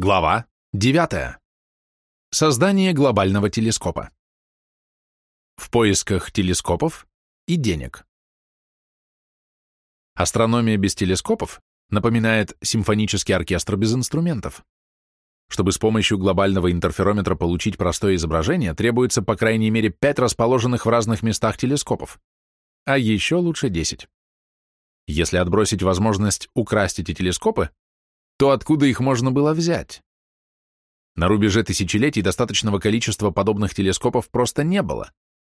Глава 9. Создание глобального телескопа. В поисках телескопов и денег. Астрономия без телескопов напоминает симфонический оркестр без инструментов. Чтобы с помощью глобального интерферометра получить простое изображение, требуется по крайней мере 5 расположенных в разных местах телескопов, а еще лучше 10. Если отбросить возможность украсть эти телескопы, то откуда их можно было взять? На рубеже тысячелетий достаточного количества подобных телескопов просто не было,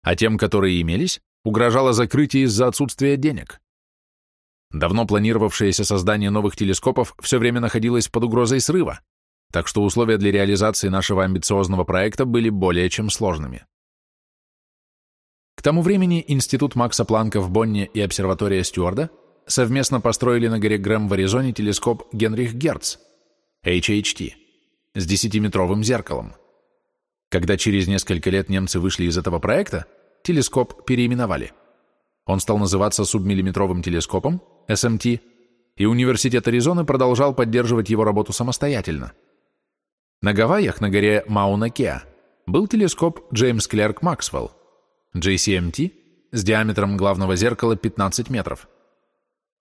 а тем, которые имелись, угрожало закрытие из-за отсутствия денег. Давно планировавшееся создание новых телескопов все время находилось под угрозой срыва, так что условия для реализации нашего амбициозного проекта были более чем сложными. К тому времени Институт Макса Планка в Бонне и обсерватория Стюарда совместно построили на горе Грэм в Аризоне телескоп Генрих Герц, HHT, с 10-метровым зеркалом. Когда через несколько лет немцы вышли из этого проекта, телескоп переименовали. Он стал называться субмиллиметровым телескопом, SMT, и Университет Аризоны продолжал поддерживать его работу самостоятельно. На Гавайях, на горе Мауна-Кеа, был телескоп Джеймс Клерк Максвелл, JCMT, с диаметром главного зеркала 15 метров.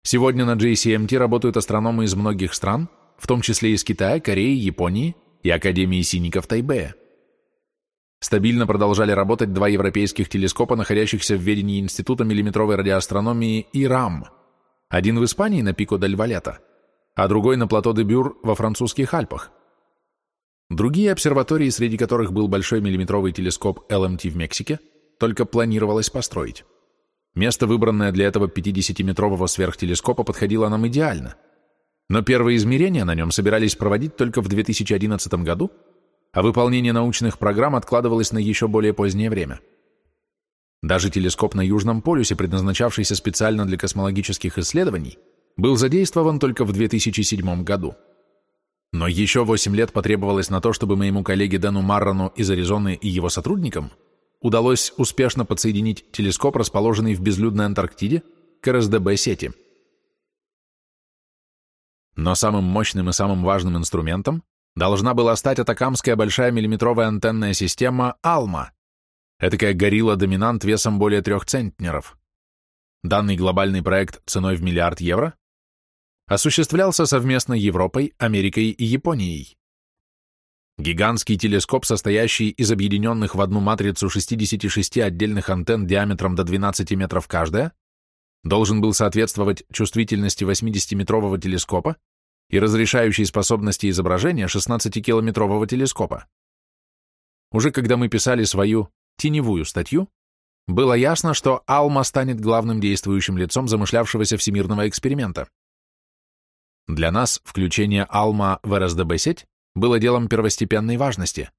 Сегодня на JCMT работают астрономы из многих стран, в том числе из Китая, Кореи, Японии и Академии сиников Тайбэя. Стабильно продолжали работать два европейских телескопа, находящихся в ведении Института миллиметровой радиоастрономии ИРАМ. Один в Испании на Пико дель Валета, а другой на плато де Бюр во французских Альпах. Другие обсерватории, среди которых был большой миллиметровый телескоп LMT в Мексике, только планировалось построить. Место, выбранное для этого 50-метрового сверхтелескопа, подходило нам идеально. Но первые измерения на нем собирались проводить только в 2011 году, а выполнение научных программ откладывалось на еще более позднее время. Даже телескоп на Южном полюсе, предназначавшийся специально для космологических исследований, был задействован только в 2007 году. Но еще 8 лет потребовалось на то, чтобы моему коллеге Дэну Маррону из Аризоны и его сотрудникам удалось успешно подсоединить телескоп, расположенный в безлюдной Антарктиде, к РСДБ-сети. Но самым мощным и самым важным инструментом должна была стать атакамская большая миллиметровая антенная система «Алма», этакая горилла-доминант весом более трех центнеров. Данный глобальный проект ценой в миллиард евро осуществлялся совместно Европой, Америкой и Японией. Гигантский телескоп, состоящий из объединенных в одну матрицу 66 отдельных антенн диаметром до 12 метров каждая, должен был соответствовать чувствительности 80-метрового телескопа и разрешающей способности изображения 16-километрового телескопа. Уже когда мы писали свою теневую статью, было ясно, что Алма станет главным действующим лицом замышлявшегося всемирного эксперимента. Для нас включение Алма в РСДБ-сеть было делом первостепенной важности,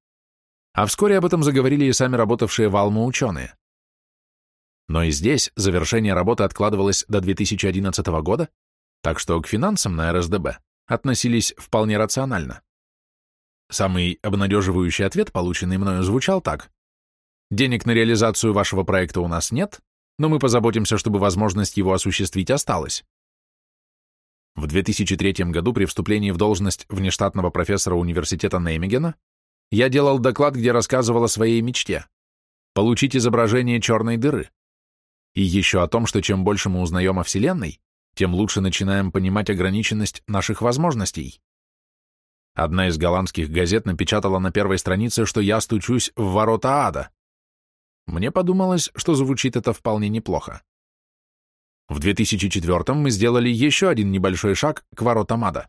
а вскоре об этом заговорили и сами работавшие в Алму ученые. Но и здесь завершение работы откладывалось до 2011 года, так что к финансам на РСДБ относились вполне рационально. Самый обнадеживающий ответ, полученный мною, звучал так. «Денег на реализацию вашего проекта у нас нет, но мы позаботимся, чтобы возможность его осуществить осталась. В 2003 году при вступлении в должность внештатного профессора университета Неймегена я делал доклад, где рассказывал о своей мечте – получить изображение черной дыры. И еще о том, что чем больше мы узнаем о Вселенной, тем лучше начинаем понимать ограниченность наших возможностей. Одна из голландских газет напечатала на первой странице, что я стучусь в ворота ада. Мне подумалось, что звучит это вполне неплохо. В 2004 мы сделали еще один небольшой шаг к воротам ада.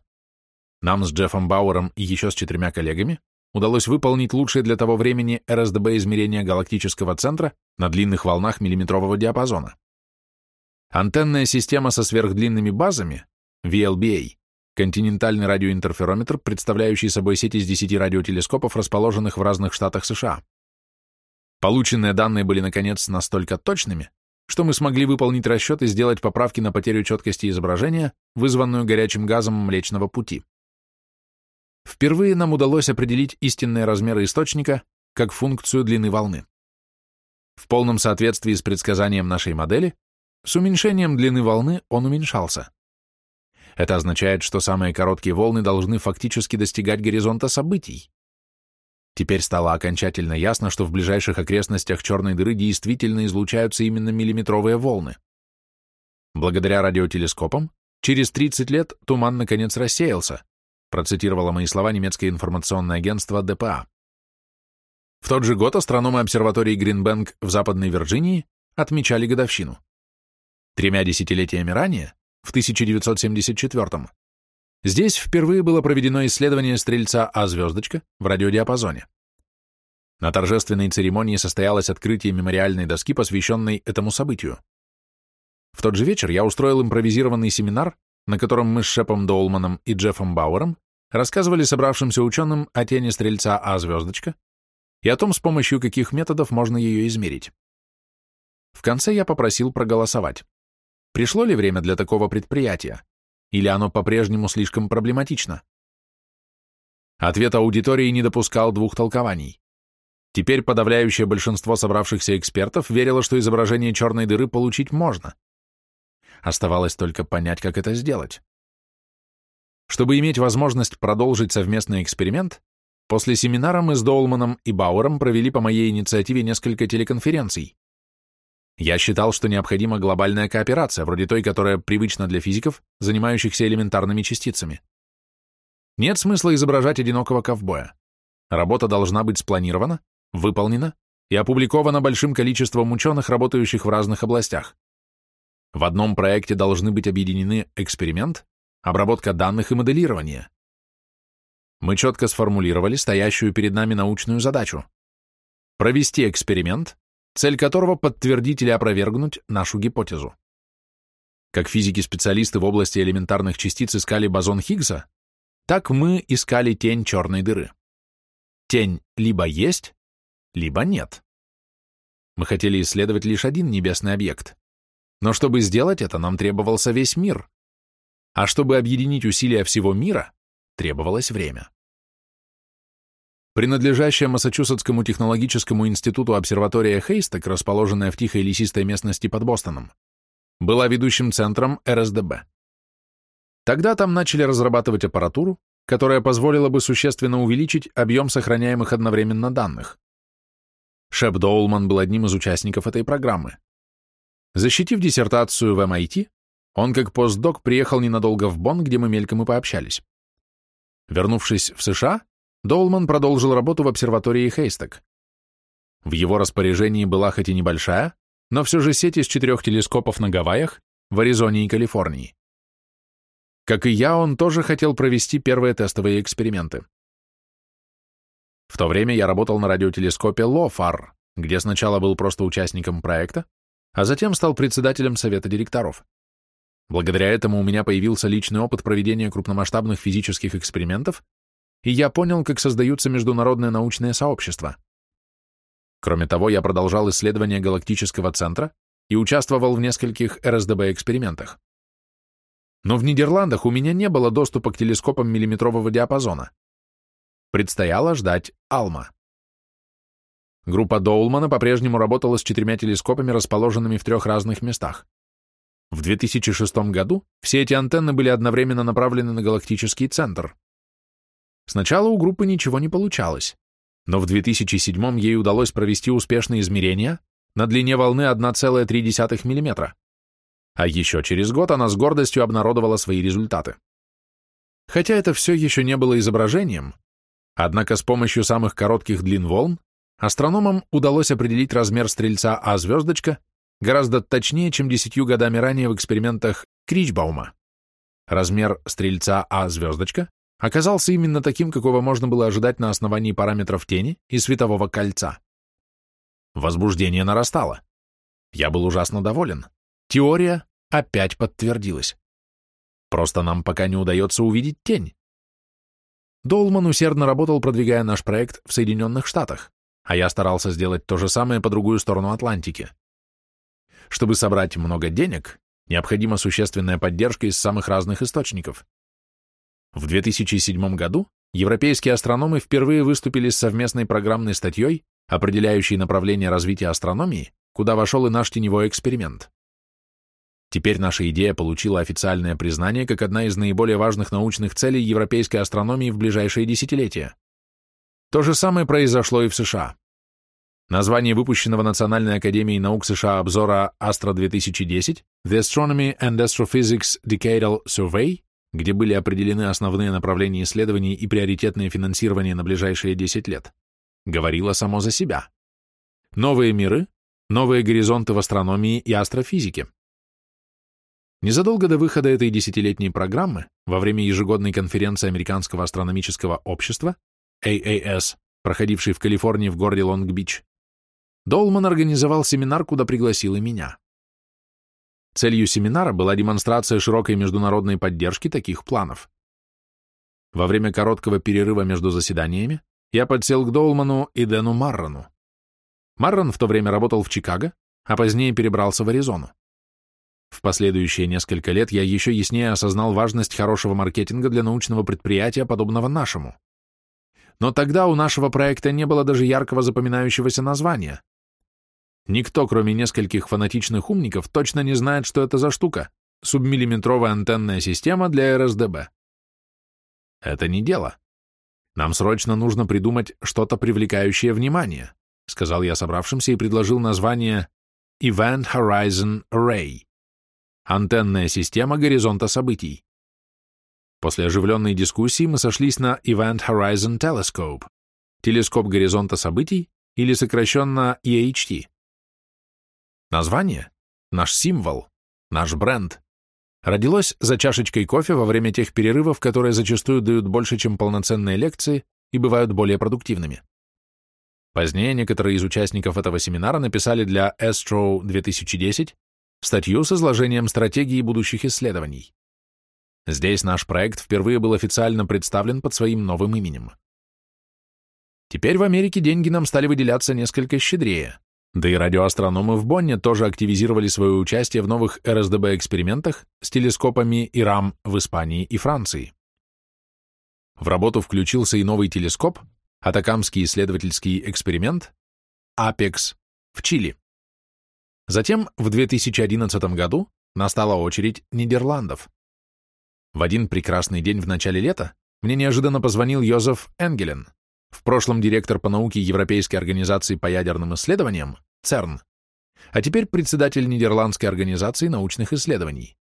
Нам с Джеффом Бауэром и еще с четырьмя коллегами удалось выполнить лучшие для того времени РСДБ измерения галактического центра на длинных волнах миллиметрового диапазона. Антенная система со сверхдлинными базами, VLBA, континентальный радиоинтерферометр, представляющий собой сеть из 10 радиотелескопов, расположенных в разных штатах США. Полученные данные были, наконец, настолько точными, что мы смогли выполнить расчет и сделать поправки на потерю четкости изображения, вызванную горячим газом Млечного Пути. Впервые нам удалось определить истинные размеры источника как функцию длины волны. В полном соответствии с предсказанием нашей модели, с уменьшением длины волны он уменьшался. Это означает, что самые короткие волны должны фактически достигать горизонта событий. Теперь стало окончательно ясно, что в ближайших окрестностях черной дыры действительно излучаются именно миллиметровые волны. Благодаря радиотелескопам, через 30 лет туман наконец рассеялся, процитировало мои слова немецкое информационное агентство ДПА. В тот же год астрономы обсерватории Гринбэнк в Западной Вирджинии отмечали годовщину. Тремя десятилетиями ранее, в 1974 здесь впервые было проведено исследование стрельца А-звездочка в радиодиапазоне. На торжественной церемонии состоялось открытие мемориальной доски, посвященной этому событию. В тот же вечер я устроил импровизированный семинар, на котором мы с Шепом Доулманом и Джеффом Бауэром рассказывали собравшимся ученым о тени стрельца А-звездочка и о том, с помощью каких методов можно ее измерить. В конце я попросил проголосовать. Пришло ли время для такого предприятия? Или оно по-прежнему слишком проблематично? Ответ аудитории не допускал двух толкований. Теперь подавляющее большинство собравшихся экспертов верило, что изображение черной дыры получить можно. Оставалось только понять, как это сделать. Чтобы иметь возможность продолжить совместный эксперимент, после семинара мы с Доулманом и Бауэром провели по моей инициативе несколько телеконференций. Я считал, что необходима глобальная кооперация, вроде той, которая привычна для физиков, занимающихся элементарными частицами. Нет смысла изображать одинокого ковбоя. Работа должна быть спланирована, выполнена и опубликована большим количеством ученых, работающих в разных областях. В одном проекте должны быть объединены эксперимент, обработка данных и моделирование. Мы четко сформулировали стоящую перед нами научную задачу – провести эксперимент, цель которого подтвердить или опровергнуть нашу гипотезу. Как физики-специалисты в области элементарных частиц искали бозон Хиггса, так мы искали тень черной дыры. Тень либо есть, либо нет. Мы хотели исследовать лишь один небесный объект. Но чтобы сделать это, нам требовался весь мир. А чтобы объединить усилия всего мира, требовалось время. Принадлежащая Массачусетскому технологическому институту обсерватория Хейстек, расположенная в тихой лесистой местности под Бостоном, была ведущим центром РСДБ. Тогда там начали разрабатывать аппаратуру, которая позволила бы существенно увеличить объем сохраняемых одновременно данных. Шеп Доулман был одним из участников этой программы. Защитив диссертацию в MIT, он как постдок приехал ненадолго в Бонн, где мы мельком и пообщались. Вернувшись в США, Доулман продолжил работу в обсерватории Хейстек. В его распоряжении была хоть и небольшая, но все же сеть из четырех телескопов на Гавайях, в Аризоне и Калифорнии. Как и я, он тоже хотел провести первые тестовые эксперименты. В то время я работал на радиотелескопе LOFAR, где сначала был просто участником проекта, а затем стал председателем совета директоров. Благодаря этому у меня появился личный опыт проведения крупномасштабных физических экспериментов и я понял, как создаются международные научные сообщества. Кроме того, я продолжал исследования галактического центра и участвовал в нескольких РСДБ-экспериментах. Но в Нидерландах у меня не было доступа к телескопам миллиметрового диапазона. Предстояло ждать Алма. Группа Доулмана по-прежнему работала с четырьмя телескопами, расположенными в трех разных местах. В 2006 году все эти антенны были одновременно направлены на галактический центр. Сначала у группы ничего не получалось, но в 2007 ей удалось провести успешные измерения на длине волны 1,3 мм. А еще через год она с гордостью обнародовала свои результаты. Хотя это все еще не было изображением, однако с помощью самых коротких длин волн астрономам удалось определить размер стрельца А-звездочка гораздо точнее, чем десятью годами ранее в экспериментах Кричбаума. Размер стрельца А-звездочка оказался именно таким, какого можно было ожидать на основании параметров тени и светового кольца. Возбуждение нарастало. Я был ужасно доволен. Теория опять подтвердилась. Просто нам пока не удается увидеть тень. Долман усердно работал, продвигая наш проект в Соединенных Штатах, а я старался сделать то же самое по другую сторону Атлантики. Чтобы собрать много денег, необходима существенная поддержка из самых разных источников. В 2007 году европейские астрономы впервые выступили с совместной программной статьей, определяющей направление развития астрономии, куда вошел и наш теневой эксперимент. Теперь наша идея получила официальное признание как одна из наиболее важных научных целей европейской астрономии в ближайшие десятилетия. То же самое произошло и в США. Название выпущенного Национальной академией наук США обзора Астро 2010 The Astronomy and Astrophysics Decadal Survey, где были определены основные направления исследований и приоритетное финансирование на ближайшие 10 лет, говорило само за себя. Новые миры, новые горизонты в астрономии и астрофизике. Незадолго до выхода этой десятилетней программы, во время ежегодной конференции Американского астрономического общества, AAS, проходившей в Калифорнии в городе Лонг-Бич, Долман организовал семинар, куда пригласил и меня. Целью семинара была демонстрация широкой международной поддержки таких планов. Во время короткого перерыва между заседаниями я подсел к Долману и Дэну Маррону. Маррон в то время работал в Чикаго, а позднее перебрался в Аризону. В последующие несколько лет я еще яснее осознал важность хорошего маркетинга для научного предприятия, подобного нашему. Но тогда у нашего проекта не было даже яркого запоминающегося названия. Никто, кроме нескольких фанатичных умников, точно не знает, что это за штука — субмиллиметровая антенная система для РСДБ. Это не дело. Нам срочно нужно придумать что-то привлекающее внимание, сказал я собравшимся и предложил название Event Horizon Array. Антенная система горизонта событий. После оживленной дискуссии мы сошлись на Event Horizon Telescope, телескоп горизонта событий, или сокращенно EHT. Название, наш символ, наш бренд, родилось за чашечкой кофе во время тех перерывов, которые зачастую дают больше, чем полноценные лекции и бывают более продуктивными. Позднее некоторые из участников этого семинара написали для Astro 2010 статью с изложением стратегии будущих исследований. Здесь наш проект впервые был официально представлен под своим новым именем. Теперь в Америке деньги нам стали выделяться несколько щедрее, да и радиоастрономы в Бонне тоже активизировали свое участие в новых РСДБ-экспериментах с телескопами ИРАМ в Испании и Франции. В работу включился и новый телескоп, Атакамский исследовательский эксперимент, АПЕКС, в Чили. Затем, в 2011 году, настала очередь Нидерландов. В один прекрасный день в начале лета мне неожиданно позвонил Йозеф Энгелен, в прошлом директор по науке Европейской организации по ядерным исследованиям, ЦЕРН, а теперь председатель Нидерландской организации научных исследований,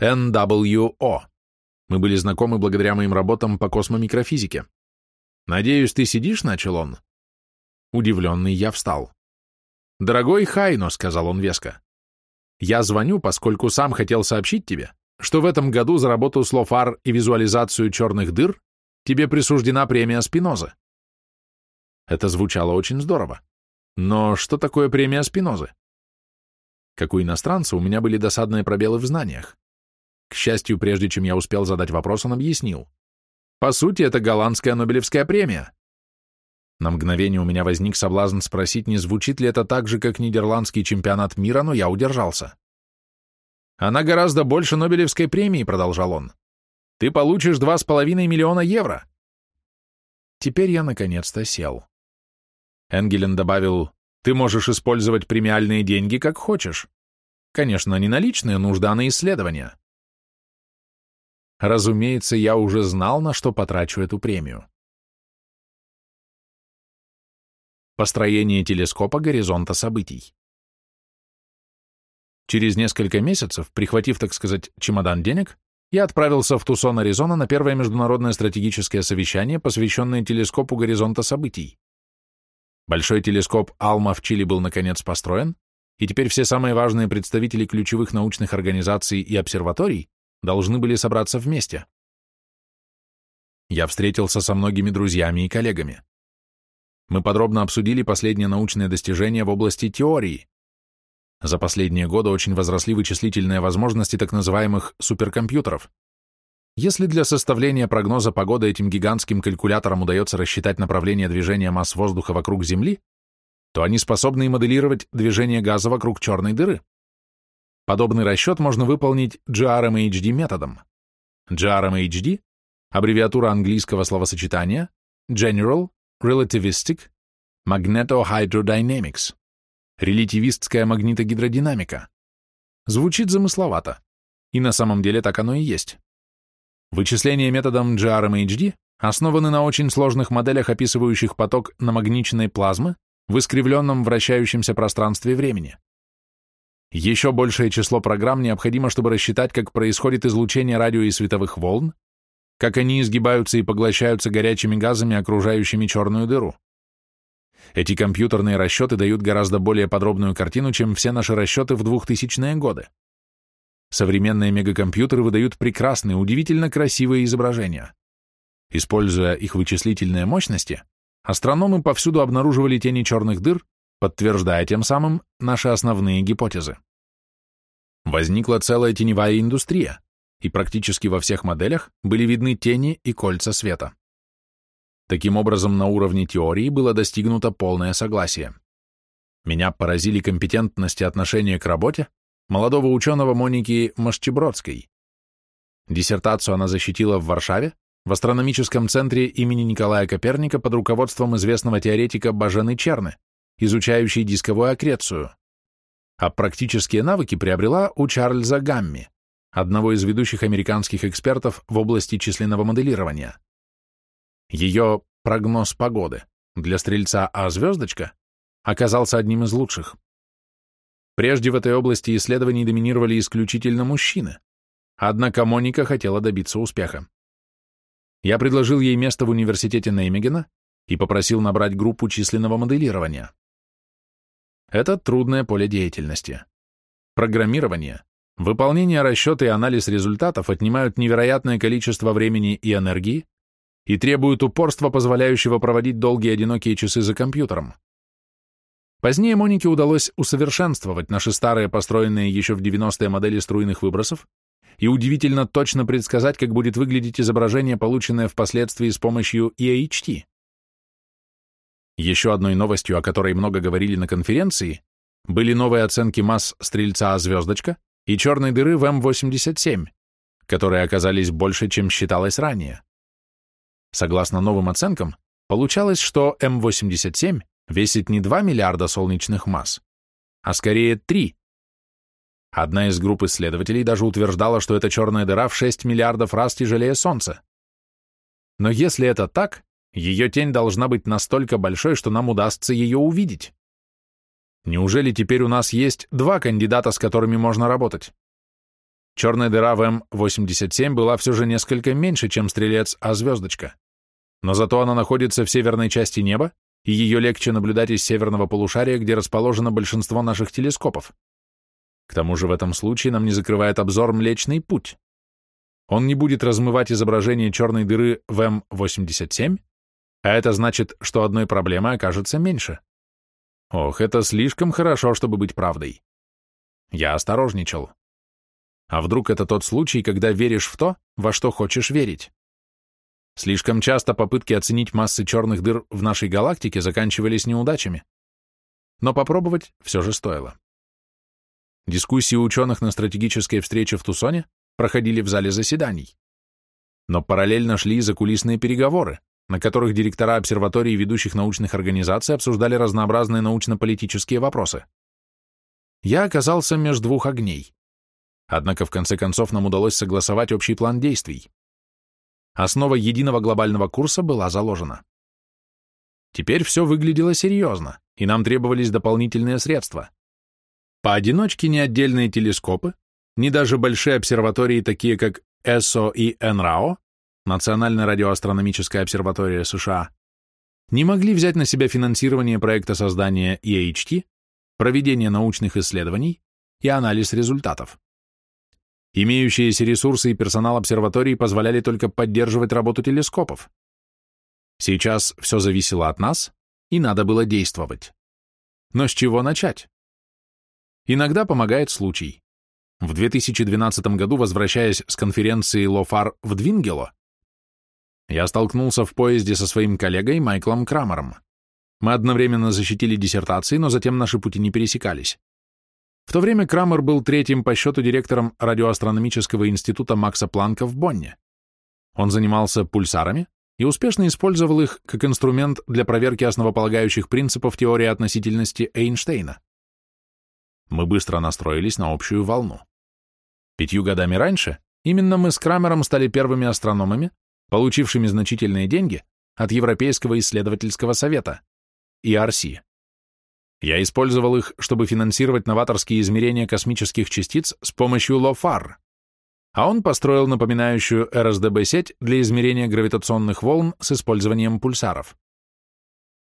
NWO. Мы были знакомы благодаря моим работам по космомикрофизике. «Надеюсь, ты сидишь?» — начал он. Удивленный я встал. «Дорогой Хайно», — сказал он веско, — «я звоню, поскольку сам хотел сообщить тебе, что в этом году за работу с Лофар и визуализацию черных дыр тебе присуждена премия Спиноза». Это звучало очень здорово. Но что такое премия Спинозы? Как у иностранца, у меня были досадные пробелы в знаниях. К счастью, прежде чем я успел задать вопрос, он объяснил. По сути, это голландская Нобелевская премия. На мгновение у меня возник соблазн спросить, не звучит ли это так же, как нидерландский чемпионат мира, но я удержался. «Она гораздо больше Нобелевской премии», — продолжал он. «Ты получишь два с половиной миллиона евро». Теперь я наконец-то сел. Энгелен добавил, «Ты можешь использовать премиальные деньги как хочешь. Конечно, не наличные нужды, а на исследования». Разумеется, я уже знал, на что потрачу эту премию. Построение телескопа горизонта событий. Через несколько месяцев, прихватив, так сказать, чемодан денег, я отправился в Тусон, Аризона на первое международное стратегическое совещание, посвященное телескопу горизонта событий. Большой телескоп Алма в Чили был наконец построен, и теперь все самые важные представители ключевых научных организаций и обсерваторий должны были собраться вместе. Я встретился со многими друзьями и коллегами. Мы подробно обсудили последние научные достижения в области теории. За последние годы очень возросли вычислительные возможности так называемых суперкомпьютеров. Если для составления прогноза погоды этим гигантским калькуляторам удается рассчитать направление движения масс воздуха вокруг Земли, то они способны моделировать движение газа вокруг черной дыры. Подобный расчет можно выполнить GRMHD методом. GRMHD – аббревиатура английского словосочетания General Relativistic Magnetohydrodynamics, релятивистская магнитогидродинамика. Звучит замысловато. И на самом деле так оно и есть. Вычисления методом GRMHD основаны на очень сложных моделях, описывающих поток намагниченной плазмы в искривленном вращающемся пространстве времени. Еще большее число программ необходимо, чтобы рассчитать, как происходит излучение радио и световых волн, как они изгибаются и поглощаются горячими газами, окружающими черную дыру. Эти компьютерные расчеты дают гораздо более подробную картину, чем все наши расчеты в 2000-е годы. Современные мегакомпьютеры выдают прекрасные, удивительно красивые изображения. Используя их вычислительные мощности, астрономы повсюду обнаруживали тени черных дыр, подтверждая тем самым наши основные гипотезы. Возникла целая теневая индустрия, и практически во всех моделях были видны тени и кольца света. Таким образом, на уровне теории было достигнуто полное согласие. Меня поразили компетентность и отношение к работе молодого ученого Моники Машчебродской. Диссертацию она защитила в Варшаве, в астрономическом центре имени Николая Коперника под руководством известного теоретика Бажены Черны, изучающей дисковую аккрецию. А практические навыки приобрела у Чарльза Гамми, одного из ведущих американских экспертов в области численного моделирования. Ее прогноз погоды для стрельца А звездочка оказался одним из лучших. Прежде в этой области исследований доминировали исключительно мужчины, однако Моника хотела добиться успеха. Я предложил ей место в университете Неймегена и попросил набрать группу численного моделирования. Это трудное поле деятельности. Программирование, выполнение расчета и анализ результатов отнимают невероятное количество времени и энергии, и требуют упорства, позволяющего проводить долгие одинокие часы за компьютером. Позднее Монике удалось усовершенствовать наши старые, построенные еще в 90-е модели струйных выбросов, и удивительно точно предсказать, как будет выглядеть изображение, полученное впоследствии с помощью EHT. Еще одной новостью, о которой много говорили на конференции, были новые оценки масс стрельца «Звездочка» и черной дыры в М87, которые оказались больше, чем считалось ранее. Согласно новым оценкам, получалось, что М87 весит не 2 миллиарда солнечных масс, а скорее 3. Одна из групп исследователей даже утверждала, что эта черная дыра в 6 миллиардов раз тяжелее Солнца. Но если это так, ее тень должна быть настолько большой, что нам удастся ее увидеть. Неужели теперь у нас есть два кандидата, с которыми можно работать? Черная дыра в М87 была все же несколько меньше, чем стрелец А-звездочка. Но зато она находится в северной части неба, и ее легче наблюдать из северного полушария, где расположено большинство наших телескопов. К тому же в этом случае нам не закрывает обзор Млечный Путь. Он не будет размывать изображение черной дыры в М87, а это значит, что одной проблемы окажется меньше. Ох, это слишком хорошо, чтобы быть правдой. Я осторожничал. А вдруг это тот случай, когда веришь в то, во что хочешь верить? Слишком часто попытки оценить массы черных дыр в нашей галактике заканчивались неудачами. Но попробовать все же стоило. Дискуссии ученых на стратегической встрече в Тусоне проходили в зале заседаний. Но параллельно шли и закулисные переговоры, на которых директора обсерваторий и ведущих научных организаций обсуждали разнообразные научно-политические вопросы. Я оказался между двух огней. Однако в конце концов нам удалось согласовать общий план действий. Основа единого глобального курса была заложена. Теперь все выглядело серьезно, и нам требовались дополнительные средства. Поодиночке ни отдельные телескопы, ни даже большие обсерватории, такие как ЭСО и НРАО, Национальная радиоастрономическая обсерватория США, не могли взять на себя финансирование проекта создания EHT, проведение научных исследований и анализ результатов. Имеющиеся ресурсы и персонал обсерватории позволяли только поддерживать работу телескопов. Сейчас все зависело от нас, и надо было действовать. Но с чего начать? Иногда помогает случай. В 2012 году, возвращаясь с конференции Лофар в Двингело, я столкнулся в поезде со своим коллегой Майклом Крамером. Мы одновременно защитили диссертации, но затем наши пути не пересекались. В то время Крамер был третьим по счету директором радиоастрономического института Макса Планка в Бонне. Он занимался пульсарами и успешно использовал их как инструмент для проверки основополагающих принципов теории относительности Эйнштейна. Мы быстро настроились на общую волну. Пятью годами раньше именно мы с Крамером стали первыми астрономами, получившими значительные деньги от Европейского исследовательского совета, ERC. Я использовал их, чтобы финансировать новаторские измерения космических частиц с помощью LOFAR, а он построил напоминающую РСДБ-сеть для измерения гравитационных волн с использованием пульсаров.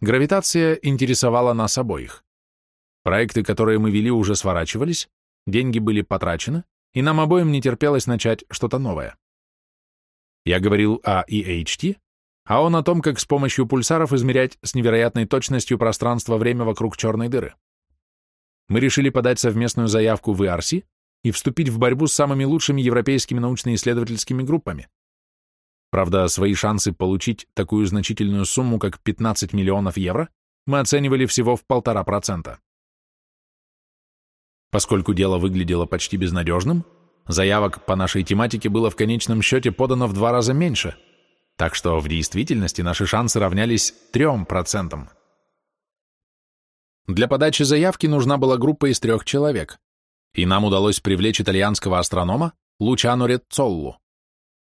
Гравитация интересовала нас обоих. Проекты, которые мы вели, уже сворачивались, деньги были потрачены, и нам обоим не терпелось начать что-то новое. Я говорил о EHT, а он о том, как с помощью пульсаров измерять с невероятной точностью пространство-время вокруг черной дыры. Мы решили подать совместную заявку в ERC и вступить в борьбу с самыми лучшими европейскими научно-исследовательскими группами. Правда, свои шансы получить такую значительную сумму, как 15 миллионов евро, мы оценивали всего в полтора процента. Поскольку дело выглядело почти безнадежным, заявок по нашей тематике было в конечном счете подано в два раза меньше, так что в действительности наши шансы равнялись 3%. Для подачи заявки нужна была группа из трех человек, и нам удалось привлечь итальянского астронома Лучано Рецоллу.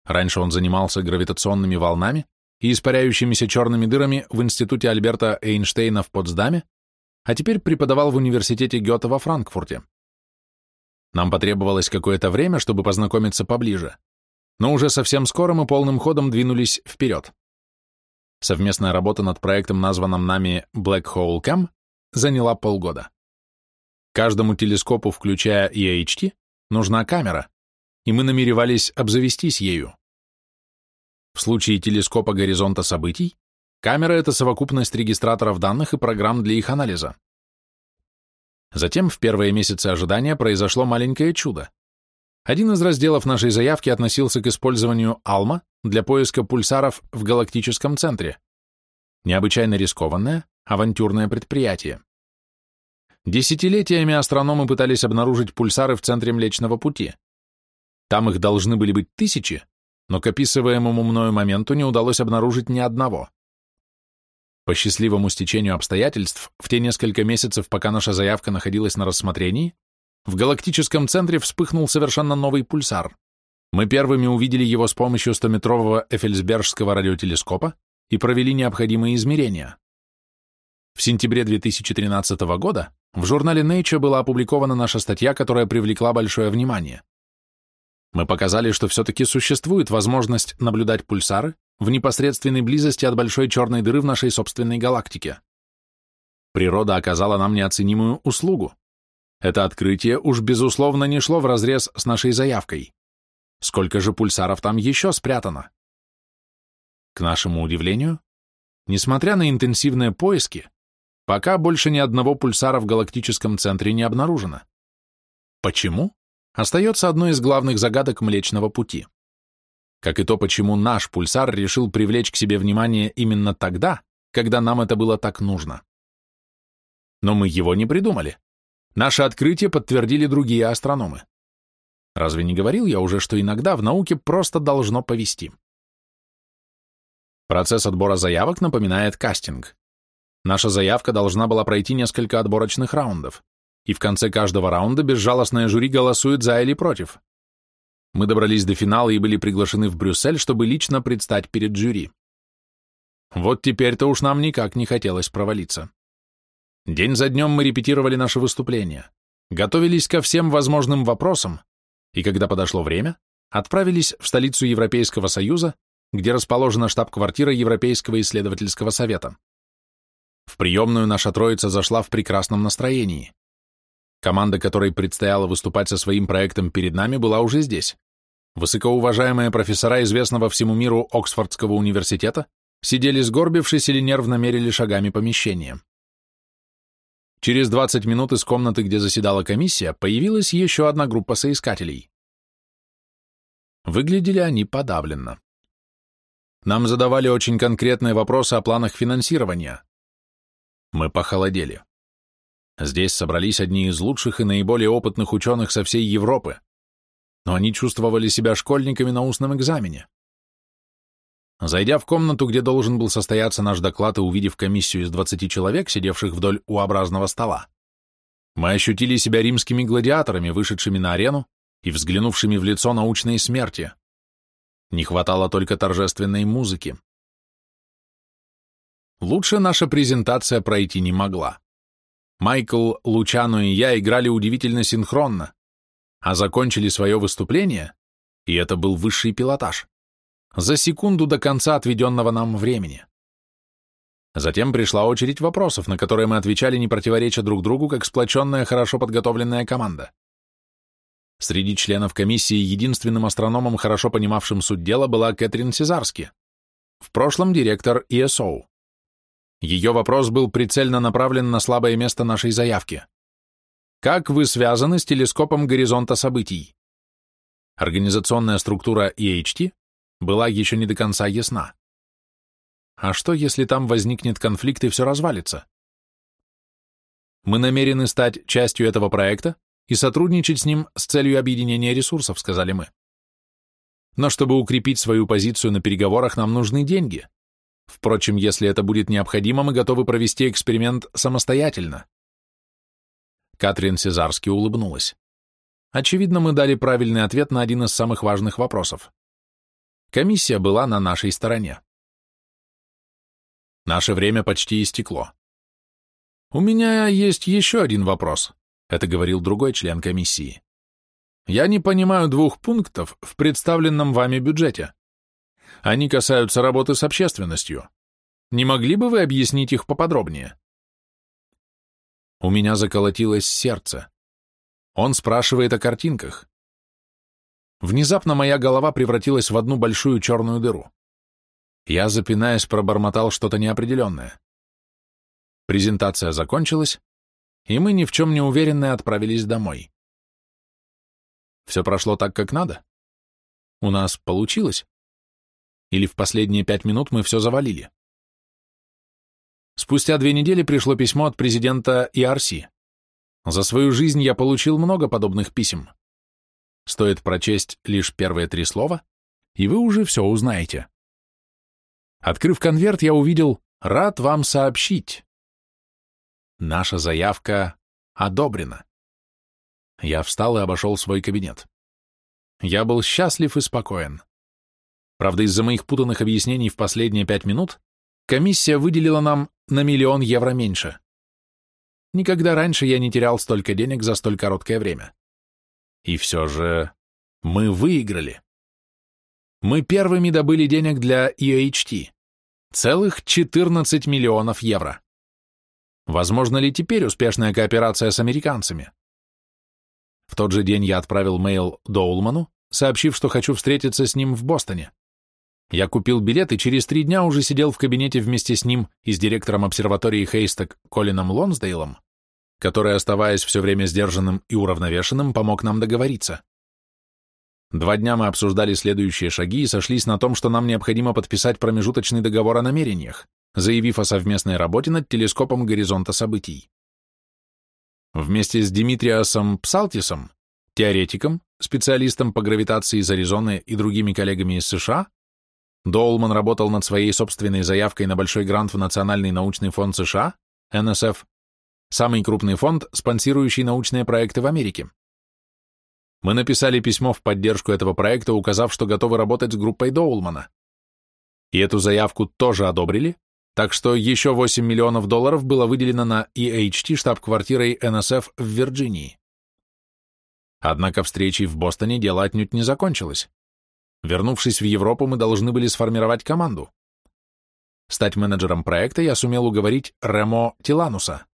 Раньше он занимался гравитационными волнами и испаряющимися черными дырами в Институте Альберта Эйнштейна в Потсдаме, а теперь преподавал в университете Гёте во Франкфурте. Нам потребовалось какое-то время, чтобы познакомиться поближе, но уже совсем скоро мы полным ходом двинулись вперед. Совместная работа над проектом, названным нами Black Hole Cam, заняла полгода. Каждому телескопу, включая EHT, нужна камера, и мы намеревались обзавестись ею. В случае телескопа горизонта событий, камера — это совокупность регистраторов данных и программ для их анализа. Затем в первые месяцы ожидания произошло маленькое чудо. Один из разделов нашей заявки относился к использованию ALMA для поиска пульсаров в галактическом центре. Необычайно рискованное, авантюрное предприятие. Десятилетиями астрономы пытались обнаружить пульсары в центре Млечного Пути. Там их должны были быть тысячи, но к описываемому мною моменту не удалось обнаружить ни одного. По счастливому стечению обстоятельств, в те несколько месяцев, пока наша заявка находилась на рассмотрении, в галактическом центре вспыхнул совершенно новый пульсар. Мы первыми увидели его с помощью 100-метрового Эфельсбергского радиотелескопа и провели необходимые измерения. В сентябре 2013 года в журнале Nature была опубликована наша статья, которая привлекла большое внимание. Мы показали, что все-таки существует возможность наблюдать пульсары в непосредственной близости от большой черной дыры в нашей собственной галактике. Природа оказала нам неоценимую услугу. Это открытие уж безусловно не шло вразрез с нашей заявкой. Сколько же пульсаров там еще спрятано? К нашему удивлению, несмотря на интенсивные поиски, пока больше ни одного пульсара в галактическом центре не обнаружено. Почему? остается одной из главных загадок Млечного Пути. Как и то, почему наш пульсар решил привлечь к себе внимание именно тогда, когда нам это было так нужно. Но мы его не придумали. Наше открытие подтвердили другие астрономы. Разве не говорил я уже, что иногда в науке просто должно повести? Процесс отбора заявок напоминает кастинг. Наша заявка должна была пройти несколько отборочных раундов и в конце каждого раунда безжалостное жюри голосует за или против. Мы добрались до финала и были приглашены в Брюссель, чтобы лично предстать перед жюри. Вот теперь-то уж нам никак не хотелось провалиться. День за днем мы репетировали наше выступление, готовились ко всем возможным вопросам, и когда подошло время, отправились в столицу Европейского Союза, где расположена штаб-квартира Европейского исследовательского совета. В приемную наша троица зашла в прекрасном настроении. Команда, которой предстояло выступать со своим проектом перед нами, была уже здесь. Высокоуважаемые профессора известного всему миру Оксфордского университета сидели сгорбившись или нервно мерили шагами помещения. Через 20 минут из комнаты, где заседала комиссия, появилась еще одна группа соискателей. Выглядели они подавленно. Нам задавали очень конкретные вопросы о планах финансирования. Мы похолодели. Здесь собрались одни из лучших и наиболее опытных ученых со всей Европы, но они чувствовали себя школьниками на устном экзамене. Зайдя в комнату, где должен был состояться наш доклад и увидев комиссию из 20 человек, сидевших вдоль U-образного стола, Мы ощутили себя римскими гладиаторами, вышедшими на арену и взглянувшими в лицо научной смерти. Не хватало только торжественной музыки. Лучше наша презентация пройти не могла. Майкл, Лучано и я играли удивительно синхронно, а закончили свое выступление, и это был высший пилотаж, за секунду до конца отведенного нам времени. Затем пришла очередь вопросов, на которые мы отвечали, не противореча друг другу, как сплоченная, хорошо подготовленная команда. Среди членов комиссии единственным астрономом, хорошо понимавшим суть дела, была Кэтрин Сезарски, в прошлом директор ESO. Ее вопрос был прицельно направлен на слабое место нашей заявки. Как вы связаны с телескопом горизонта событий? Организационная структура EHT была еще не до конца ясна. А что, если там возникнет конфликт и все развалится? Мы намерены стать частью этого проекта и сотрудничать с ним с целью объединения ресурсов, сказали мы. Но чтобы укрепить свою позицию на переговорах, нам нужны деньги. Впрочем, если это будет необходимо, мы готовы провести эксперимент самостоятельно. Катрин Сезарски улыбнулась. Очевидно, мы дали правильный ответ на один из самых важных вопросов. Комиссия была на нашей стороне. Наше время почти истекло. «У меня есть еще один вопрос», — это говорил другой член комиссии. «Я не понимаю двух пунктов в представленном вами бюджете. Они касаются работы с общественностью. Не могли бы вы объяснить их поподробнее?» У меня заколотилось сердце. Он спрашивает о картинках. Внезапно моя голова превратилась в одну большую черную дыру. Я, запинаясь, пробормотал что-то неопределенное. Презентация закончилась, и мы ни в чем не уверенные отправились домой. Все прошло так, как надо? У нас получилось? Или в последние пять минут мы все завалили? Спустя две недели пришло письмо от президента ERC. За свою жизнь я получил много подобных писем. Стоит прочесть лишь первые три слова, и вы уже все узнаете. Открыв конверт, я увидел «Рад вам сообщить». Наша заявка одобрена. Я встал и обошел свой кабинет. Я был счастлив и спокоен. Правда, из-за моих путанных объяснений в последние пять минут комиссия выделила нам на миллион евро меньше. Никогда раньше я не терял столько денег за столь короткое время. И все же мы выиграли. Мы первыми добыли денег для EHT. Целых 14 миллионов евро. Возможно ли теперь успешная кооперация с американцами? В тот же день я отправил мейл Доулману, сообщив, что хочу встретиться с ним в Бостоне. Я купил билет и через три дня уже сидел в кабинете вместе с ним и с директором обсерватории Хейсток Колином Лонсдейлом, который, оставаясь все время сдержанным и уравновешенным, помог нам договориться. Два дня мы обсуждали следующие шаги и сошлись на том, что нам необходимо подписать промежуточный договор о намерениях, заявив о совместной работе над телескопом горизонта событий. Вместе с Димитриасом Псалтисом, теоретиком, специалистом по гравитации из Аризоны и другими коллегами из США, Доулман работал над своей собственной заявкой на большой грант в Национальный научный фонд США, НСФ, самый крупный фонд, спонсирующий научные проекты в Америке. Мы написали письмо в поддержку этого проекта, указав, что готовы работать с группой Доулмана. И эту заявку тоже одобрили, так что еще 8 миллионов долларов было выделено на EHT штаб-квартирой НСФ в Вирджинии. Однако встречей в Бостоне дело отнюдь не закончилось. Вернувшись в Европу, мы должны были сформировать команду. Стать менеджером проекта я сумел уговорить Ремо Тилануса.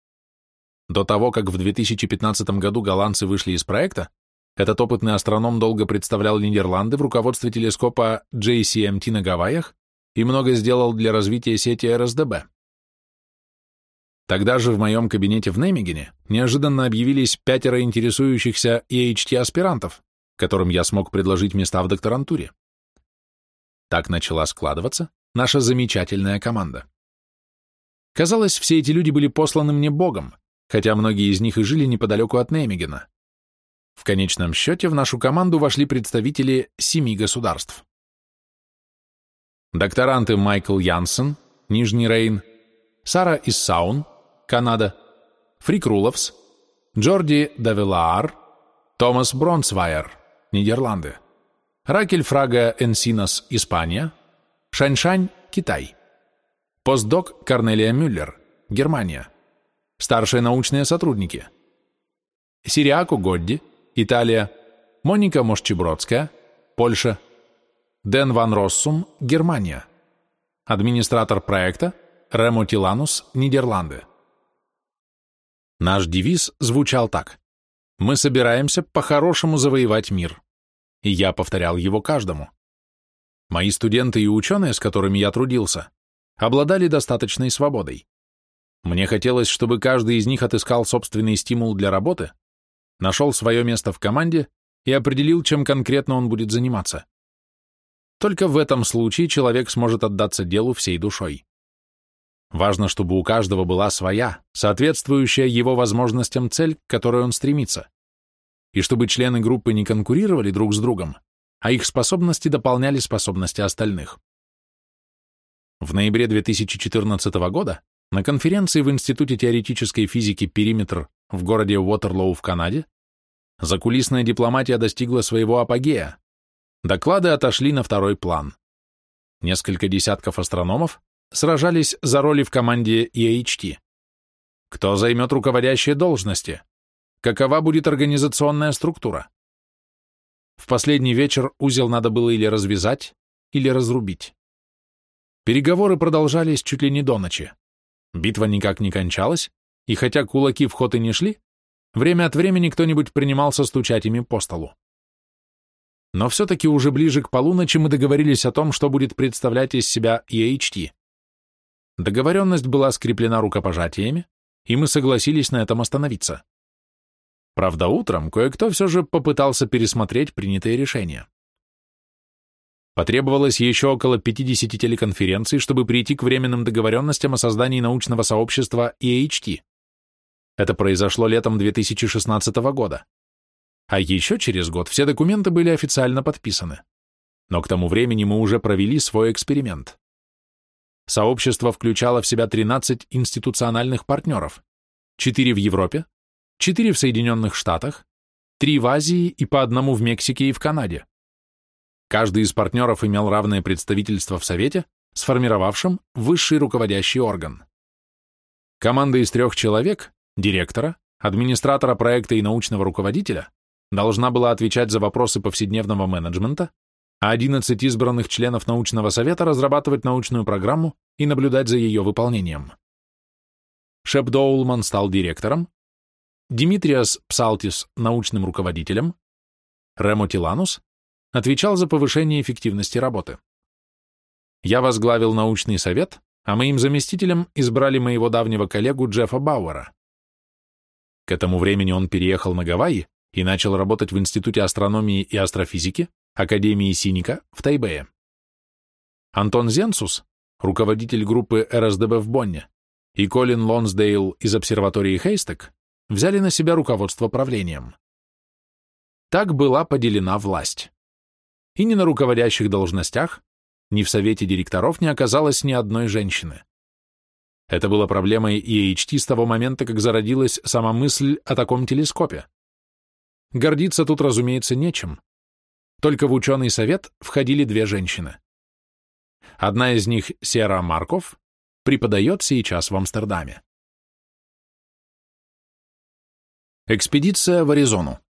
До того, как в 2015 году голландцы вышли из проекта, этот опытный астроном долго представлял Нидерланды в руководстве телескопа JCMT на Гавайях и много сделал для развития сети РСДБ. Тогда же в моем кабинете в Немигене неожиданно объявились пятеро интересующихся EHT-аспирантов, которым я смог предложить места в докторантуре. Так начала складываться наша замечательная команда. Казалось, все эти люди были посланы мне Богом, хотя многие из них и жили неподалеку от Немигена. В конечном счете в нашу команду вошли представители семи государств. Докторанты Майкл Янсен, Нижний Рейн, Сара Иссаун, Канада, Фрик Руловс, Джорди Давилаар, Томас Бронсвайер, Нидерланды, Ракель Фрага Энсинос, Испания, Шаньшань, Китай, постдок Корнелия Мюллер, Германия, старшие научные сотрудники, Сириаку Годди, Италия, Моника Мошчебродская, Польша, Дэн Ван Россум, Германия, администратор проекта Ремо Тиланус, Нидерланды. Наш девиз звучал так. Мы собираемся по-хорошему завоевать мир. И я повторял его каждому. Мои студенты и ученые, с которыми я трудился, обладали достаточной свободой. Мне хотелось, чтобы каждый из них отыскал собственный стимул для работы, нашел свое место в команде и определил, чем конкретно он будет заниматься. Только в этом случае человек сможет отдаться делу всей душой. Важно, чтобы у каждого была своя, соответствующая его возможностям цель, к которой он стремится, и чтобы члены группы не конкурировали друг с другом, а их способности дополняли способности остальных. В ноябре 2014 года на конференции в Институте теоретической физики «Периметр» в городе Уотерлоу в Канаде закулисная дипломатия достигла своего апогея. Доклады отошли на второй план. Несколько десятков астрономов сражались за роли в команде EHT. Кто займет руководящие должности? Какова будет организационная структура? В последний вечер узел надо было или развязать, или разрубить. Переговоры продолжались чуть ли не до ночи. Битва никак не кончалась, и хотя кулаки в ход и не шли, время от времени кто-нибудь принимался стучать ими по столу. Но все-таки уже ближе к полуночи мы договорились о том, что будет представлять из себя EHT. Договоренность была скреплена рукопожатиями, и мы согласились на этом остановиться. Правда, утром кое-кто все же попытался пересмотреть принятые решения. Потребовалось еще около 50 телеконференций, чтобы прийти к временным договоренностям о создании научного сообщества EHT. Это произошло летом 2016 года. А еще через год все документы были официально подписаны. Но к тому времени мы уже провели свой эксперимент. Сообщество включало в себя 13 институциональных партнеров, 4 в Европе, 4 в Соединенных Штатах, 3 в Азии и по одному в Мексике и в Канаде. Каждый из партнеров имел равное представительство в Совете, сформировавшем высший руководящий орган. Команда из трех человек, директора, администратора проекта и научного руководителя, должна была отвечать за вопросы повседневного менеджмента, а 11 избранных членов научного совета разрабатывать научную программу и наблюдать за ее выполнением. Шеп Доулман стал директором, Димитриас Псалтис – научным руководителем, Ремо Тиланус отвечал за повышение эффективности работы. Я возглавил научный совет, а моим заместителем избрали моего давнего коллегу Джеффа Бауэра. К этому времени он переехал на Гавайи и начал работать в Институте астрономии и астрофизики, Академии Синика в Тайбэе. Антон Зенсус, руководитель группы РСДБ в Бонне, и Колин Лонсдейл из обсерватории Хейстек взяли на себя руководство правлением. Так была поделена власть. И ни на руководящих должностях, ни в совете директоров не оказалось ни одной женщины. Это было проблемой EHT с того момента, как зародилась сама мысль о таком телескопе. Гордиться тут, разумеется, нечем. Только в ученый совет входили две женщины. Одна из них, Сера Марков, преподает сейчас в Амстердаме. Экспедиция в Аризону.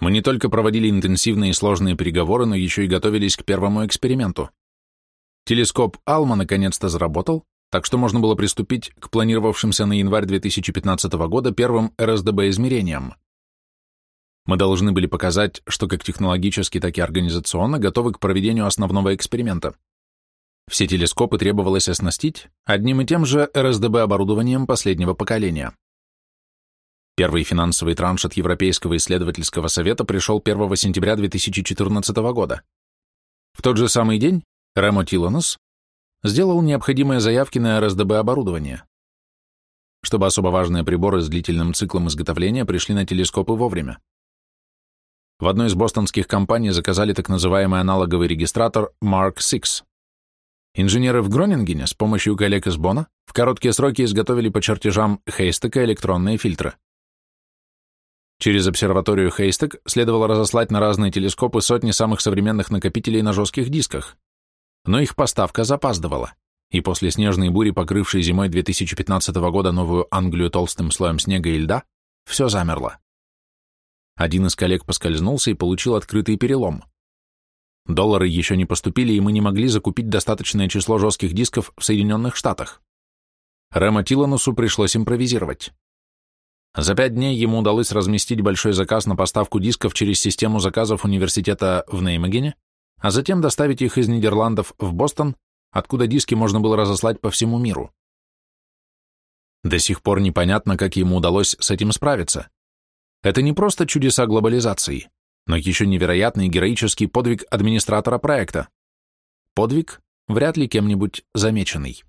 Мы не только проводили интенсивные и сложные переговоры, но еще и готовились к первому эксперименту. Телескоп Алма наконец-то заработал, так что можно было приступить к планировавшимся на январь 2015 года первым РСДБ-измерениям. Мы должны были показать, что как технологически, так и организационно готовы к проведению основного эксперимента. Все телескопы требовалось оснастить одним и тем же РСДБ-оборудованием последнего поколения. Первый финансовый транш от Европейского исследовательского совета пришел 1 сентября 2014 года. В тот же самый день Ремо Тилонос сделал необходимые заявки на РСДБ-оборудование. Чтобы особо важные приборы с длительным циклом изготовления пришли на телескопы вовремя. В одной из бостонских компаний заказали так называемый аналоговый регистратор Mark VI. Инженеры в Гронингене с помощью коллег из Бона в короткие сроки изготовили по чертежам Хейстека электронные фильтры. Через обсерваторию Хейстек следовало разослать на разные телескопы сотни самых современных накопителей на жестких дисках, но их поставка запаздывала, и после снежной бури, покрывшей зимой 2015 года Новую Англию толстым слоем снега и льда, все замерло. Один из коллег поскользнулся и получил открытый перелом. Доллары еще не поступили, и мы не могли закупить достаточное число жестких дисков в Соединенных Штатах. Рэма Тиланусу пришлось импровизировать. За пять дней ему удалось разместить большой заказ на поставку дисков через систему заказов университета в Неймегене, а затем доставить их из Нидерландов в Бостон, откуда диски можно было разослать по всему миру. До сих пор непонятно, как ему удалось с этим справиться. Это не просто чудеса глобализации, но еще невероятный героический подвиг администратора проекта. Подвиг, вряд ли кем-нибудь замеченный.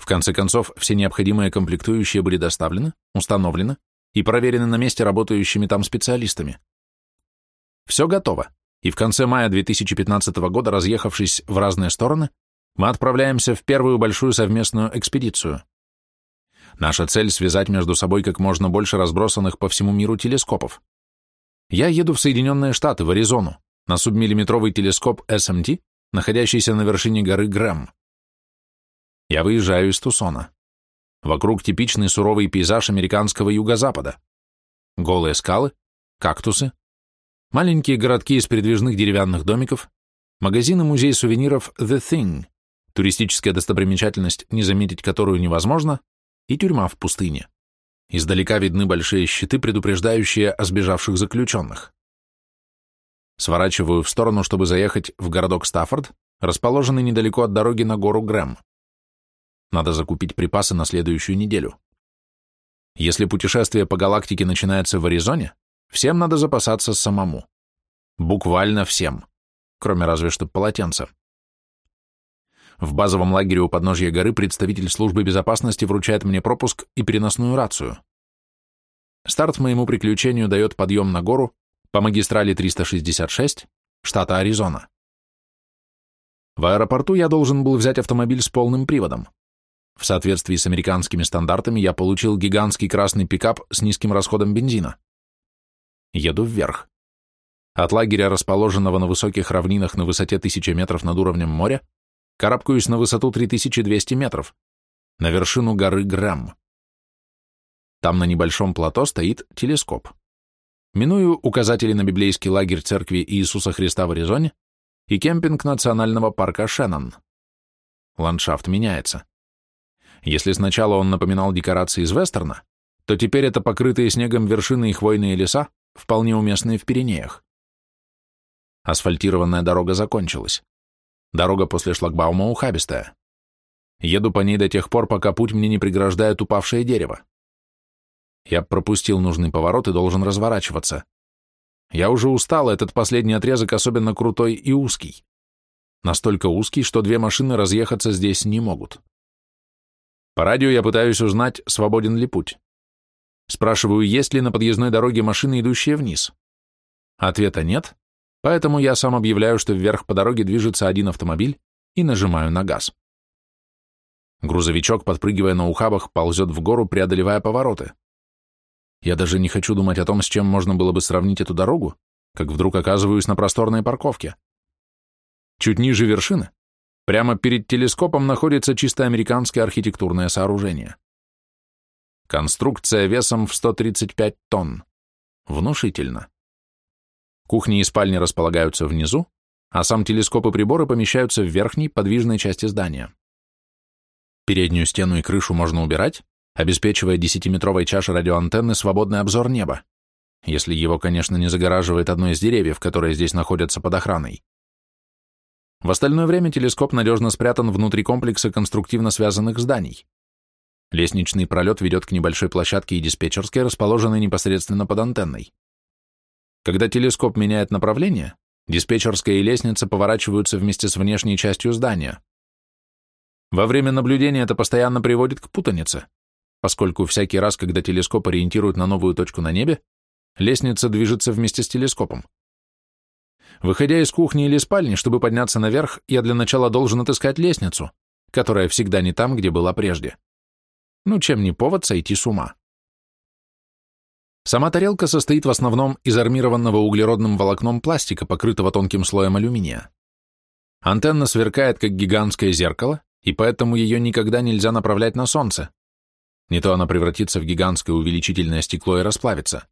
В конце концов, все необходимые комплектующие были доставлены, установлены и проверены на месте работающими там специалистами. Все готово, и в конце мая 2015 года, разъехавшись в разные стороны, мы отправляемся в первую большую совместную экспедицию. Наша цель — связать между собой как можно больше разбросанных по всему миру телескопов. Я еду в Соединенные Штаты, в Аризону, на субмиллиметровый телескоп SMT, находящийся на вершине горы Грэм. Я выезжаю из Тусона. Вокруг типичный суровый пейзаж американского юго-запада. Голые скалы, кактусы, маленькие городки из передвижных деревянных домиков, магазин и музей сувениров The Thing, туристическая достопримечательность, не заметить которую невозможно, и тюрьма в пустыне. Издалека видны большие щиты, предупреждающие о сбежавших заключенных. Сворачиваю в сторону, чтобы заехать в городок Стаффорд, расположенный недалеко от дороги на гору Грэм. Надо закупить припасы на следующую неделю. Если путешествие по галактике начинается в Аризоне, всем надо запасаться самому. Буквально всем, кроме разве что полотенца. В базовом лагере у подножья горы представитель службы безопасности вручает мне пропуск и переносную рацию. Старт моему приключению дает подъем на гору по магистрали 366, штата Аризона. В аэропорту я должен был взять автомобиль с полным приводом. В соответствии с американскими стандартами я получил гигантский красный пикап с низким расходом бензина. Еду вверх. От лагеря, расположенного на высоких равнинах на высоте 1000 метров над уровнем моря, карабкаюсь на высоту 3200 метров, на вершину горы Грэм. Там на небольшом плато стоит телескоп. Миную указатели на библейский лагерь церкви Иисуса Христа в Аризоне и кемпинг национального парка Шеннон. Ландшафт меняется. Если сначала он напоминал декорации из вестерна, то теперь это покрытые снегом вершины и хвойные леса, вполне уместные в Пиренеях. Асфальтированная дорога закончилась. Дорога после шлагбаума ухабистая. Еду по ней до тех пор, пока путь мне не преграждает упавшее дерево. Я пропустил нужный поворот и должен разворачиваться. Я уже устал, этот последний отрезок особенно крутой и узкий. Настолько узкий, что две машины разъехаться здесь не могут. По радио я пытаюсь узнать, свободен ли путь. Спрашиваю, есть ли на подъездной дороге машины, идущие вниз. Ответа нет, поэтому я сам объявляю, что вверх по дороге движется один автомобиль и нажимаю на газ. Грузовичок, подпрыгивая на ухабах, ползет в гору, преодолевая повороты. Я даже не хочу думать о том, с чем можно было бы сравнить эту дорогу, как вдруг оказываюсь на просторной парковке. Чуть ниже вершины Прямо перед телескопом находится чисто американское архитектурное сооружение. Конструкция весом в 135 тонн. Внушительно. Кухни и спальни располагаются внизу, а сам телескоп и приборы помещаются в верхней подвижной части здания. Переднюю стену и крышу можно убирать, обеспечивая 10-метровой чашей радиоантенны свободный обзор неба, если его, конечно, не загораживает одно из деревьев, которые здесь находятся под охраной. В остальное время телескоп надежно спрятан внутри комплекса конструктивно связанных зданий. Лестничный пролет ведет к небольшой площадке и диспетчерской, расположенной непосредственно под антенной. Когда телескоп меняет направление, диспетчерская и лестница поворачиваются вместе с внешней частью здания. Во время наблюдения это постоянно приводит к путанице, поскольку всякий раз, когда телескоп ориентирует на новую точку на небе, лестница движется вместе с телескопом. Выходя из кухни или спальни, чтобы подняться наверх, я для начала должен отыскать лестницу, которая всегда не там, где была прежде. Ну, чем не повод сойти с ума. Сама тарелка состоит в основном из армированного углеродным волокном пластика, покрытого тонким слоем алюминия. Антенна сверкает, как гигантское зеркало, и поэтому ее никогда нельзя направлять на солнце. Не то она превратится в гигантское увеличительное стекло и расплавится.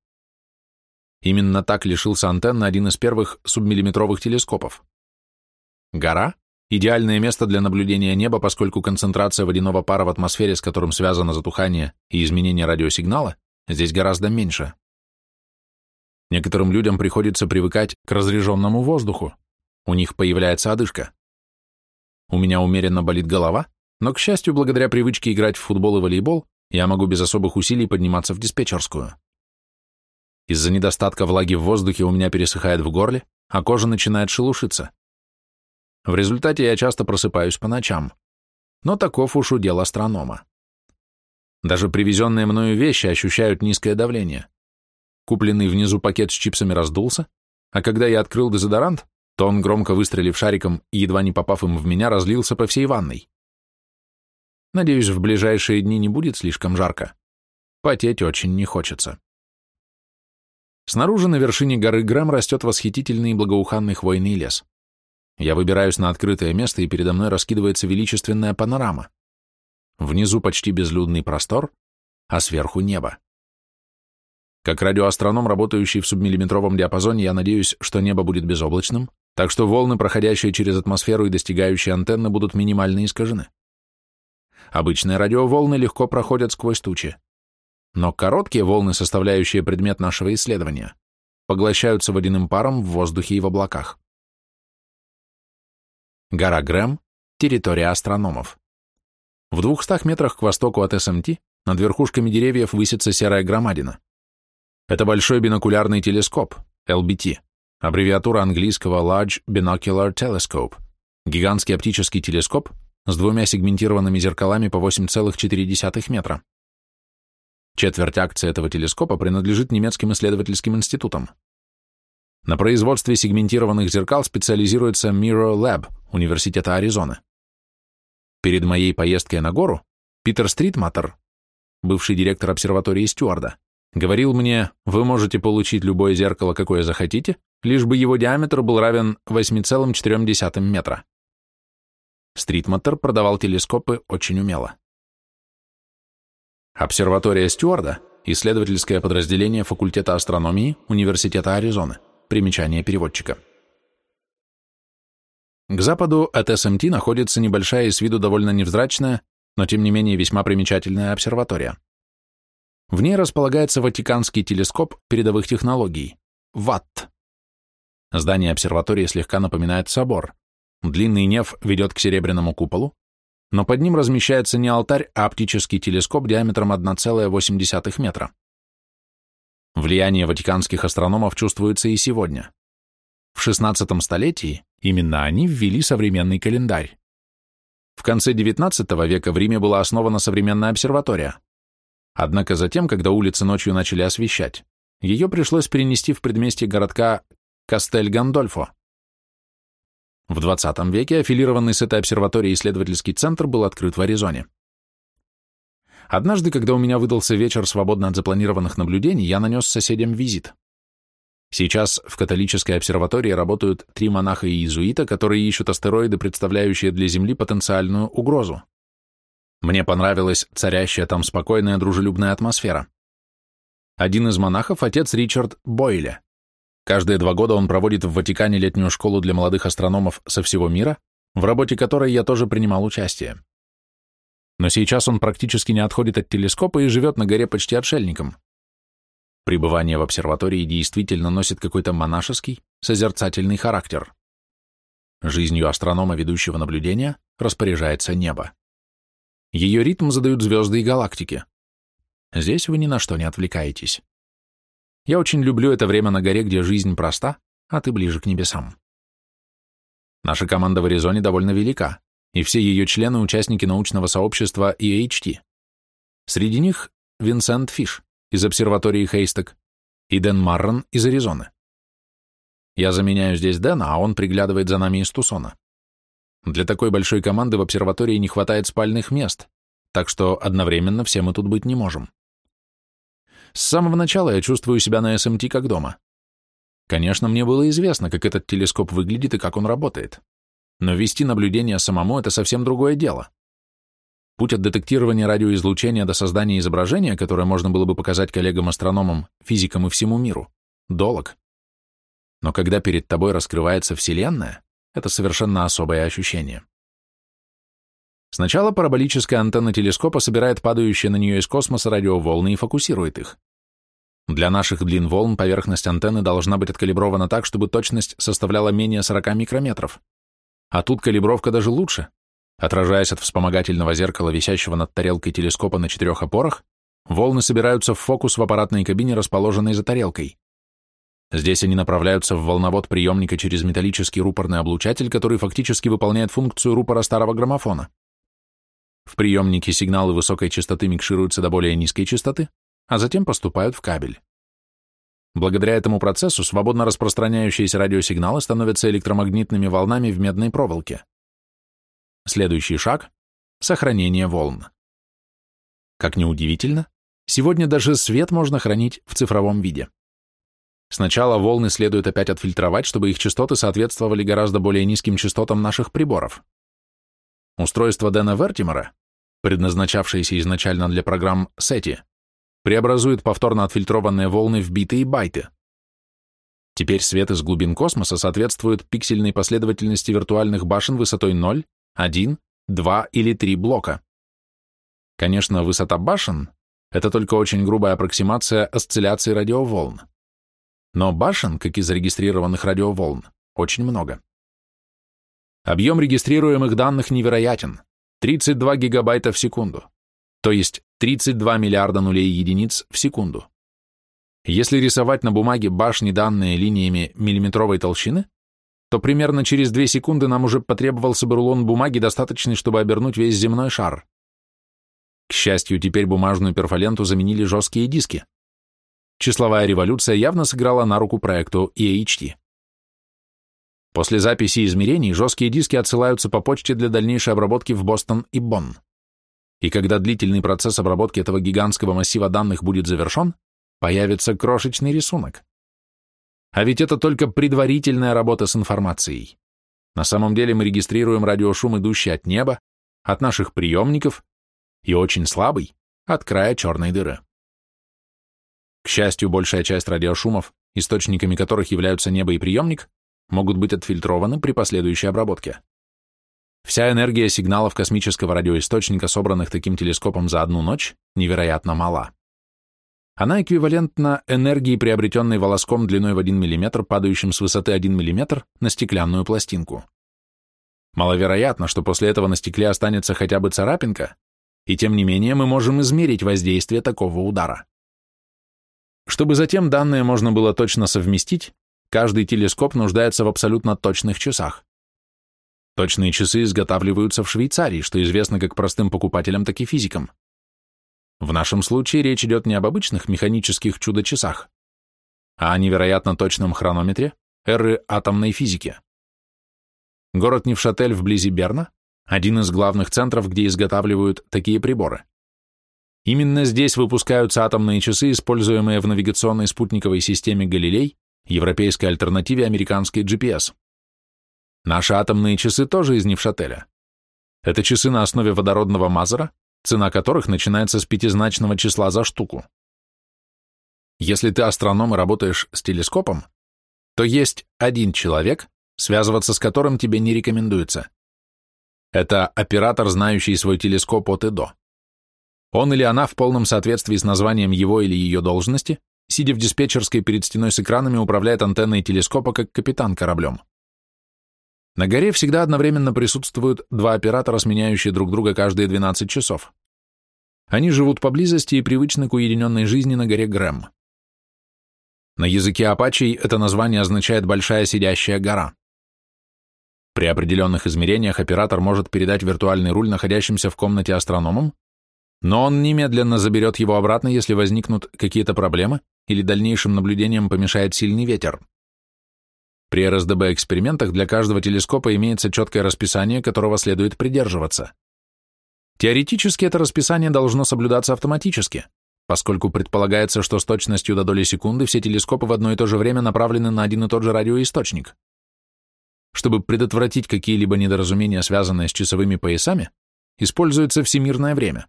Именно так лишился антенны один из первых субмиллиметровых телескопов. Гора – идеальное место для наблюдения неба, поскольку концентрация водяного пара в атмосфере, с которым связано затухание и изменение радиосигнала, здесь гораздо меньше. Некоторым людям приходится привыкать к разреженному воздуху, у них появляется одышка. У меня умеренно болит голова, но, к счастью, благодаря привычке играть в футбол и волейбол, я могу без особых усилий подниматься в диспетчерскую. Из-за недостатка влаги в воздухе у меня пересыхает в горле, а кожа начинает шелушиться. В результате я часто просыпаюсь по ночам. Но таков уж удел астронома. Даже привезенные мною вещи ощущают низкое давление. Купленный внизу пакет с чипсами раздулся, а когда я открыл дезодорант, то он, громко выстрелив шариком и едва не попав им в меня, разлился по всей ванной. Надеюсь, в ближайшие дни не будет слишком жарко. Потеть очень не хочется. Снаружи на вершине горы Грэм растет восхитительный и благоуханный хвойный лес. Я выбираюсь на открытое место, и передо мной раскидывается величественная панорама. Внизу почти безлюдный простор, а сверху небо. Как радиоастроном, работающий в субмиллиметровом диапазоне, я надеюсь, что небо будет безоблачным, так что волны, проходящие через атмосферу и достигающие антенны, будут минимально искажены. Обычные радиоволны легко проходят сквозь тучи но короткие волны, составляющие предмет нашего исследования, поглощаются водяным паром в воздухе и в облаках. Гора Грэм – территория астрономов. В двухстах метрах к востоку от СМТ над верхушками деревьев высится серая громадина. Это большой бинокулярный телескоп, LBT, аббревиатура английского Large Binocular Telescope, гигантский оптический телескоп с двумя сегментированными зеркалами по 8,4 метра. Четверть акций этого телескопа принадлежит немецким исследовательским институтам. На производстве сегментированных зеркал специализируется Mirror Lab Университета Аризоны. Перед моей поездкой на гору Питер Стритматтер, бывший директор обсерватории Стюарда, говорил мне, вы можете получить любое зеркало, какое захотите, лишь бы его диаметр был равен 8,4 метра. Стритматтер продавал телескопы очень умело. Обсерватория Стюарда – исследовательское подразделение факультета астрономии Университета Аризоны. Примечание переводчика. К западу от СМТ находится небольшая и с виду довольно невзрачная, но тем не менее весьма примечательная обсерватория. В ней располагается Ватиканский телескоп передовых технологий – ВАТТ. Здание обсерватории слегка напоминает собор. Длинный неф ведет к серебряному куполу, но под ним размещается не алтарь, а оптический телескоп диаметром 1,8 метра. Влияние ватиканских астрономов чувствуется и сегодня. В XVI столетии именно они ввели современный календарь. В конце XIX века в Риме была основана современная обсерватория. Однако затем, когда улицы ночью начали освещать, ее пришлось перенести в предместье городка Кастель-Гандольфо, в 20 веке аффилированный с этой обсерваторией исследовательский центр был открыт в Аризоне. Однажды, когда у меня выдался вечер свободно от запланированных наблюдений, я нанес соседям визит. Сейчас в католической обсерватории работают три монаха и иезуита, которые ищут астероиды, представляющие для Земли потенциальную угрозу. Мне понравилась царящая там спокойная дружелюбная атмосфера. Один из монахов – отец Ричард Бойле. Каждые два года он проводит в Ватикане летнюю школу для молодых астрономов со всего мира, в работе которой я тоже принимал участие. Но сейчас он практически не отходит от телескопа и живет на горе почти отшельником. Пребывание в обсерватории действительно носит какой-то монашеский, созерцательный характер. Жизнью астронома, ведущего наблюдения, распоряжается небо. Ее ритм задают звезды и галактики. Здесь вы ни на что не отвлекаетесь. Я очень люблю это время на горе, где жизнь проста, а ты ближе к небесам. Наша команда в Аризоне довольно велика, и все ее члены – участники научного сообщества EHT. Среди них Винсент Фиш из обсерватории Хейсток и Дэн Маррон из Аризоны. Я заменяю здесь Дэна, а он приглядывает за нами из Тусона. Для такой большой команды в обсерватории не хватает спальных мест, так что одновременно все мы тут быть не можем. С самого начала я чувствую себя на СМТ как дома. Конечно, мне было известно, как этот телескоп выглядит и как он работает. Но вести наблюдение самому — это совсем другое дело. Путь от детектирования радиоизлучения до создания изображения, которое можно было бы показать коллегам-астрономам, физикам и всему миру, долг. Но когда перед тобой раскрывается Вселенная, это совершенно особое ощущение. Сначала параболическая антенна телескопа собирает падающие на нее из космоса радиоволны и фокусирует их. Для наших длин волн поверхность антенны должна быть откалибрована так, чтобы точность составляла менее 40 микрометров. А тут калибровка даже лучше. Отражаясь от вспомогательного зеркала, висящего над тарелкой телескопа на четырех опорах, волны собираются в фокус в аппаратной кабине, расположенной за тарелкой. Здесь они направляются в волновод приемника через металлический рупорный облучатель, который фактически выполняет функцию рупора старого граммофона. В приемнике сигналы высокой частоты микшируются до более низкой частоты, а затем поступают в кабель. Благодаря этому процессу свободно распространяющиеся радиосигналы становятся электромагнитными волнами в медной проволоке. Следующий шаг — сохранение волн. Как ни удивительно, сегодня даже свет можно хранить в цифровом виде. Сначала волны следует опять отфильтровать, чтобы их частоты соответствовали гораздо более низким частотам наших приборов. Устройство Дэна Вертимера предназначавшиеся изначально для программ SETI, преобразует повторно отфильтрованные волны в биты и байты. Теперь свет из глубин космоса соответствует пиксельной последовательности виртуальных башен высотой 0, 1, 2 или 3 блока. Конечно, высота башен — это только очень грубая аппроксимация осцилляции радиоволн. Но башен, как и зарегистрированных радиоволн, очень много. Объем регистрируемых данных невероятен. 32 гигабайта в секунду, то есть 32 миллиарда нулей единиц в секунду. Если рисовать на бумаге башни данные линиями миллиметровой толщины, то примерно через 2 секунды нам уже потребовался бы рулон бумаги, достаточный, чтобы обернуть весь земной шар. К счастью, теперь бумажную перфоленту заменили жесткие диски. Числовая революция явно сыграла на руку проекту EHT. После записи измерений жесткие диски отсылаются по почте для дальнейшей обработки в Бостон и Бонн. И когда длительный процесс обработки этого гигантского массива данных будет завершен, появится крошечный рисунок. А ведь это только предварительная работа с информацией. На самом деле мы регистрируем радиошум, идущий от неба, от наших приемников и очень слабый, от края черной дыры. К счастью, большая часть радиошумов, источниками которых являются небо и приемник, могут быть отфильтрованы при последующей обработке. Вся энергия сигналов космического радиоисточника, собранных таким телескопом за одну ночь, невероятно мала. Она эквивалентна энергии, приобретенной волоском длиной в 1 мм, падающим с высоты 1 мм на стеклянную пластинку. Маловероятно, что после этого на стекле останется хотя бы царапинка, и тем не менее мы можем измерить воздействие такого удара. Чтобы затем данные можно было точно совместить, Каждый телескоп нуждается в абсолютно точных часах. Точные часы изготавливаются в Швейцарии, что известно как простым покупателям, так и физикам. В нашем случае речь идет не об обычных механических чудо-часах, а о невероятно точном хронометре эры атомной физики. Город Невшатель вблизи Берна – один из главных центров, где изготавливают такие приборы. Именно здесь выпускаются атомные часы, используемые в навигационной спутниковой системе «Галилей» европейской альтернативе американской GPS. Наши атомные часы тоже из Невшателя. Это часы на основе водородного мазера, цена которых начинается с пятизначного числа за штуку. Если ты астроном и работаешь с телескопом, то есть один человек, связываться с которым тебе не рекомендуется. Это оператор, знающий свой телескоп от и до. Он или она в полном соответствии с названием его или ее должности сидя в диспетчерской перед стеной с экранами, управляет антенной телескопа как капитан кораблем. На горе всегда одновременно присутствуют два оператора, сменяющие друг друга каждые 12 часов. Они живут поблизости и привычны к уединенной жизни на горе Грэм. На языке апачей это название означает «большая сидящая гора». При определенных измерениях оператор может передать виртуальный руль находящимся в комнате астрономам, но он немедленно заберет его обратно, если возникнут какие-то проблемы или дальнейшим наблюдениям помешает сильный ветер. При РСДБ-экспериментах для каждого телескопа имеется четкое расписание, которого следует придерживаться. Теоретически это расписание должно соблюдаться автоматически, поскольку предполагается, что с точностью до доли секунды все телескопы в одно и то же время направлены на один и тот же радиоисточник. Чтобы предотвратить какие-либо недоразумения, связанные с часовыми поясами, используется всемирное время.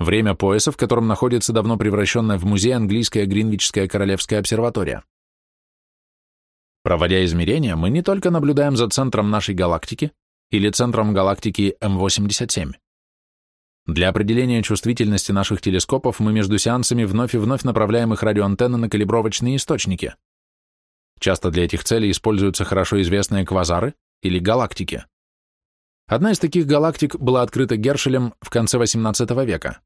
Время пояса, в котором находится давно превращенная в музей английская Гринвичская Королевская обсерватория. Проводя измерения, мы не только наблюдаем за центром нашей галактики или центром галактики М87. Для определения чувствительности наших телескопов мы между сеансами вновь и вновь направляем их радиоантенны на калибровочные источники. Часто для этих целей используются хорошо известные квазары или галактики. Одна из таких галактик была открыта Гершелем в конце XVIII века.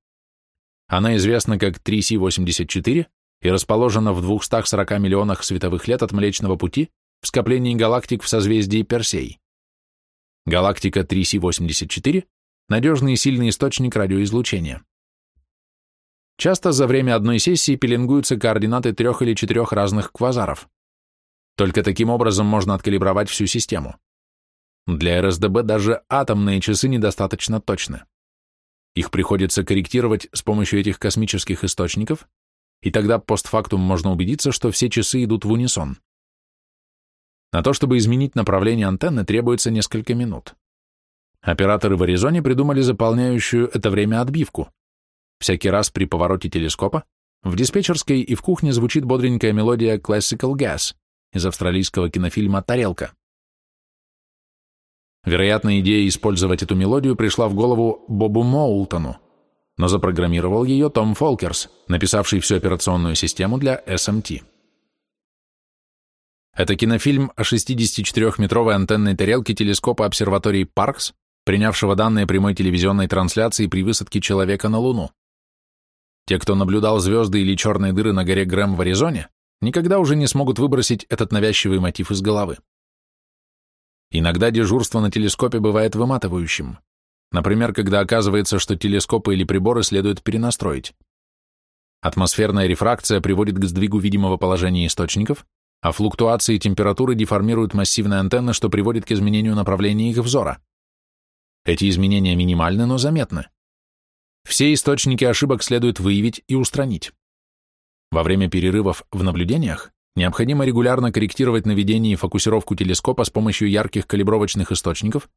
Она известна как 3С84 и расположена в 240 миллионах световых лет от Млечного Пути в скоплении галактик в созвездии Персей. Галактика 3С84 – надежный и сильный источник радиоизлучения. Часто за время одной сессии пеленгуются координаты трех или четырех разных квазаров. Только таким образом можно откалибровать всю систему. Для РСДБ даже атомные часы недостаточно точны. Их приходится корректировать с помощью этих космических источников, и тогда постфактум можно убедиться, что все часы идут в унисон. На то, чтобы изменить направление антенны, требуется несколько минут. Операторы в Аризоне придумали заполняющую это время отбивку. Всякий раз при повороте телескопа в диспетчерской и в кухне звучит бодренькая мелодия Classical Gas из австралийского кинофильма «Тарелка». Вероятно, идея использовать эту мелодию пришла в голову Бобу Моултону, но запрограммировал ее Том Фолкерс, написавший всю операционную систему для SMT. Это кинофильм о 64-метровой антенной тарелке телескопа обсерватории Паркс, принявшего данные прямой телевизионной трансляции при высадке человека на Луну. Те, кто наблюдал звезды или черные дыры на горе Грэм в Аризоне, никогда уже не смогут выбросить этот навязчивый мотив из головы. Иногда дежурство на телескопе бывает выматывающим. Например, когда оказывается, что телескопы или приборы следует перенастроить. Атмосферная рефракция приводит к сдвигу видимого положения источников, а флуктуации температуры деформируют массивные антенны, что приводит к изменению направления их взора. Эти изменения минимальны, но заметны. Все источники ошибок следует выявить и устранить. Во время перерывов в наблюдениях необходимо регулярно корректировать наведение и фокусировку телескопа с помощью ярких калибровочных источников,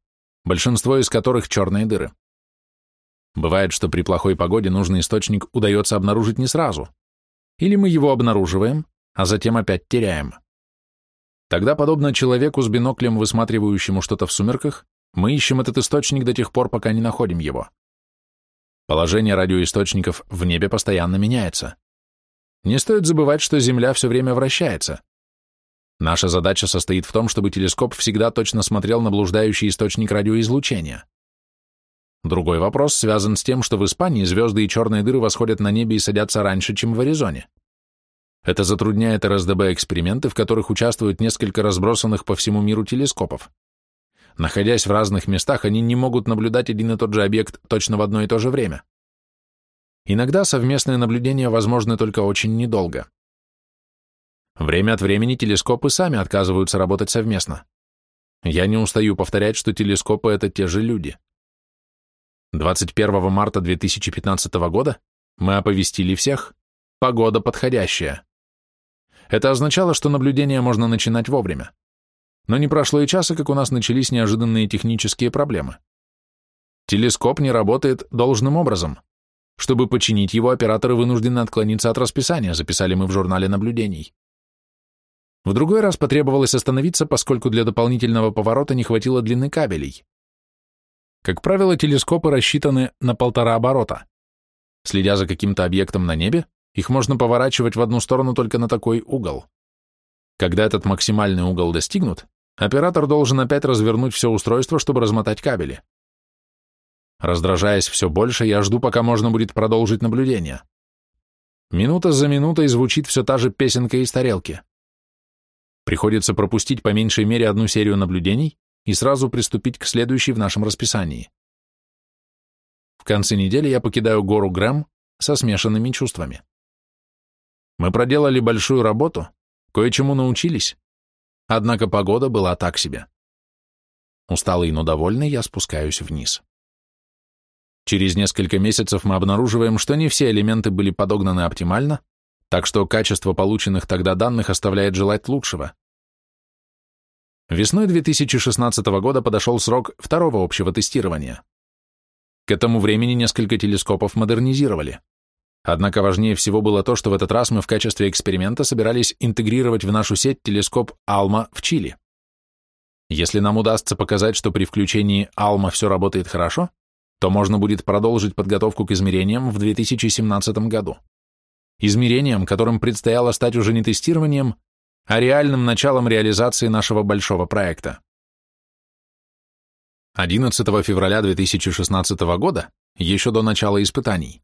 большинство из которых черные дыры. Бывает, что при плохой погоде нужный источник удается обнаружить не сразу. Или мы его обнаруживаем, а затем опять теряем. Тогда, подобно человеку с биноклем, высматривающему что-то в сумерках, мы ищем этот источник до тех пор, пока не находим его. Положение радиоисточников в небе постоянно меняется. Не стоит забывать, что Земля все время вращается. Наша задача состоит в том, чтобы телескоп всегда точно смотрел на блуждающий источник радиоизлучения. Другой вопрос связан с тем, что в Испании звезды и черные дыры восходят на небе и садятся раньше, чем в Аризоне. Это затрудняет РСДБ-эксперименты, в которых участвуют несколько разбросанных по всему миру телескопов. Находясь в разных местах, они не могут наблюдать один и тот же объект точно в одно и то же время. Иногда совместные наблюдения возможны только очень недолго. Время от времени телескопы сами отказываются работать совместно. Я не устаю повторять, что телескопы — это те же люди. 21 марта 2015 года мы оповестили всех «Погода подходящая». Это означало, что наблюдение можно начинать вовремя. Но не прошло и часа, как у нас начались неожиданные технические проблемы. Телескоп не работает должным образом. Чтобы починить его, операторы вынуждены отклониться от расписания, записали мы в журнале наблюдений. В другой раз потребовалось остановиться, поскольку для дополнительного поворота не хватило длины кабелей. Как правило, телескопы рассчитаны на полтора оборота. Следя за каким-то объектом на небе, их можно поворачивать в одну сторону только на такой угол. Когда этот максимальный угол достигнут, оператор должен опять развернуть все устройство, чтобы размотать кабели. Раздражаясь все больше, я жду, пока можно будет продолжить наблюдение. Минута за минутой звучит все та же песенка из тарелки. Приходится пропустить по меньшей мере одну серию наблюдений и сразу приступить к следующей в нашем расписании. В конце недели я покидаю гору Грэм со смешанными чувствами. Мы проделали большую работу, кое-чему научились, однако погода была так себе. Усталый, но довольный, я спускаюсь вниз. Через несколько месяцев мы обнаруживаем, что не все элементы были подогнаны оптимально, так что качество полученных тогда данных оставляет желать лучшего. Весной 2016 года подошел срок второго общего тестирования. К этому времени несколько телескопов модернизировали. Однако важнее всего было то, что в этот раз мы в качестве эксперимента собирались интегрировать в нашу сеть телескоп ALMA в Чили. Если нам удастся показать, что при включении ALMA все работает хорошо, то можно будет продолжить подготовку к измерениям в 2017 году. Измерениям, которым предстояло стать уже не тестированием, а реальным началом реализации нашего большого проекта. 11 февраля 2016 года, еще до начала испытаний,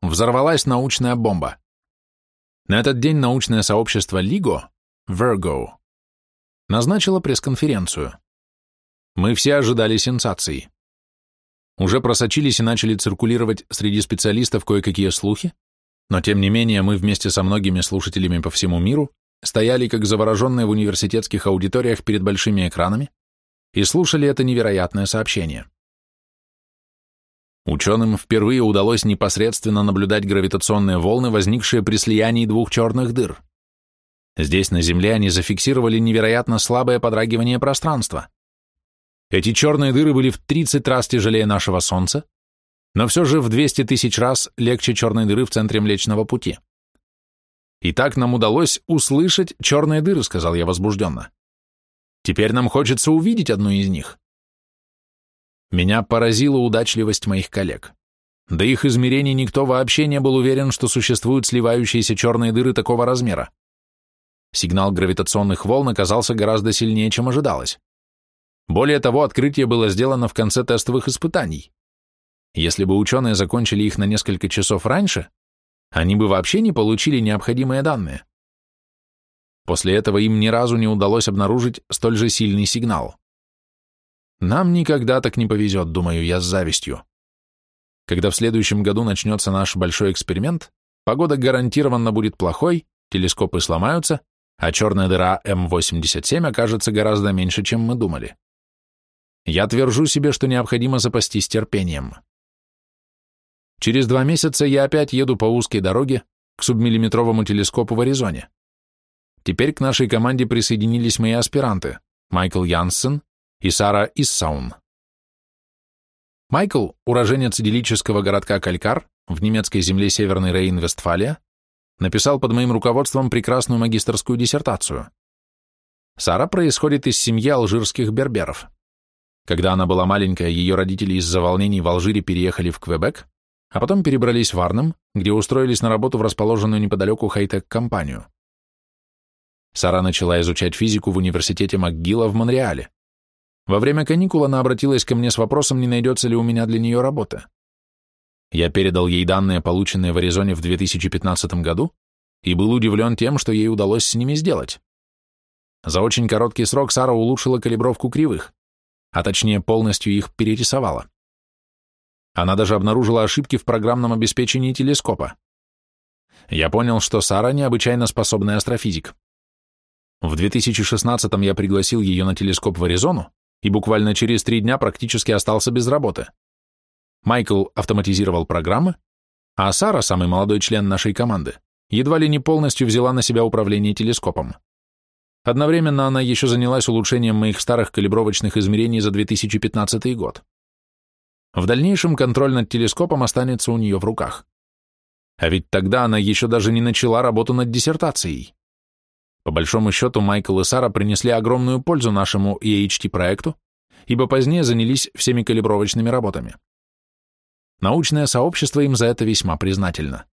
взорвалась научная бомба. На этот день научное сообщество LIGO, Virgo, назначило пресс-конференцию. Мы все ожидали сенсации. Уже просочились и начали циркулировать среди специалистов кое-какие слухи, но тем не менее мы вместе со многими слушателями по всему миру стояли как завороженные в университетских аудиториях перед большими экранами и слушали это невероятное сообщение. Ученым впервые удалось непосредственно наблюдать гравитационные волны, возникшие при слиянии двух черных дыр. Здесь, на Земле, они зафиксировали невероятно слабое подрагивание пространства. Эти черные дыры были в 30 раз тяжелее нашего Солнца, но все же в 200 тысяч раз легче черной дыры в центре Млечного Пути. «И так нам удалось услышать черные дыры», — сказал я возбужденно. «Теперь нам хочется увидеть одну из них». Меня поразила удачливость моих коллег. До их измерений никто вообще не был уверен, что существуют сливающиеся черные дыры такого размера. Сигнал гравитационных волн оказался гораздо сильнее, чем ожидалось. Более того, открытие было сделано в конце тестовых испытаний. Если бы ученые закончили их на несколько часов раньше, они бы вообще не получили необходимые данные. После этого им ни разу не удалось обнаружить столь же сильный сигнал. Нам никогда так не повезет, думаю я с завистью. Когда в следующем году начнется наш большой эксперимент, погода гарантированно будет плохой, телескопы сломаются, а черная дыра М87 окажется гораздо меньше, чем мы думали. Я твержу себе, что необходимо запастись терпением. Через два месяца я опять еду по узкой дороге к субмиллиметровому телескопу в Аризоне. Теперь к нашей команде присоединились мои аспиранты Майкл Янсен и Сара Иссаун. Майкл, уроженец идиллического городка Калькар в немецкой земле Северной Рейн-Вестфалия, написал под моим руководством прекрасную магистерскую диссертацию. Сара происходит из семьи алжирских берберов. Когда она была маленькая, ее родители из-за волнений в Алжире переехали в Квебек, а потом перебрались в Арнем, где устроились на работу в расположенную неподалеку хай-тек-компанию. Сара начала изучать физику в университете МcГилла в Монреале. Во время каникул она обратилась ко мне с вопросом, не найдется ли у меня для нее работа. Я передал ей данные, полученные в Аризоне в 2015 году, и был удивлен тем, что ей удалось с ними сделать. За очень короткий срок Сара улучшила калибровку кривых, а точнее полностью их перерисовала. Она даже обнаружила ошибки в программном обеспечении телескопа. Я понял, что Сара необычайно способный астрофизик. В 2016-м я пригласил ее на телескоп в Аризону и буквально через три дня практически остался без работы. Майкл автоматизировал программы, а Сара, самый молодой член нашей команды, едва ли не полностью взяла на себя управление телескопом. Одновременно она еще занялась улучшением моих старых калибровочных измерений за 2015 год. В дальнейшем контроль над телескопом останется у нее в руках. А ведь тогда она еще даже не начала работу над диссертацией. По большому счету, Майкл и Сара принесли огромную пользу нашему EHT-проекту, ибо позднее занялись всеми калибровочными работами. Научное сообщество им за это весьма признательно.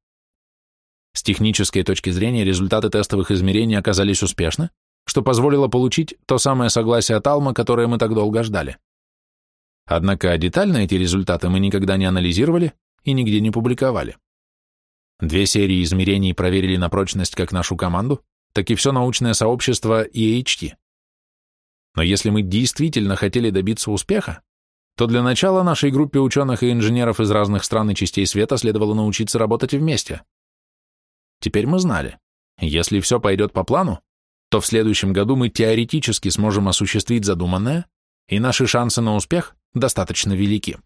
С технической точки зрения результаты тестовых измерений оказались успешны, что позволило получить то самое согласие от Алма, которое мы так долго ждали. Однако детально эти результаты мы никогда не анализировали и нигде не публиковали. Две серии измерений проверили на прочность как нашу команду, так и все научное сообщество EHT. Но если мы действительно хотели добиться успеха, то для начала нашей группе ученых и инженеров из разных стран и частей света следовало научиться работать вместе. Теперь мы знали, если все пойдет по плану, то в следующем году мы теоретически сможем осуществить задуманное, и наши шансы на успех достаточно велики.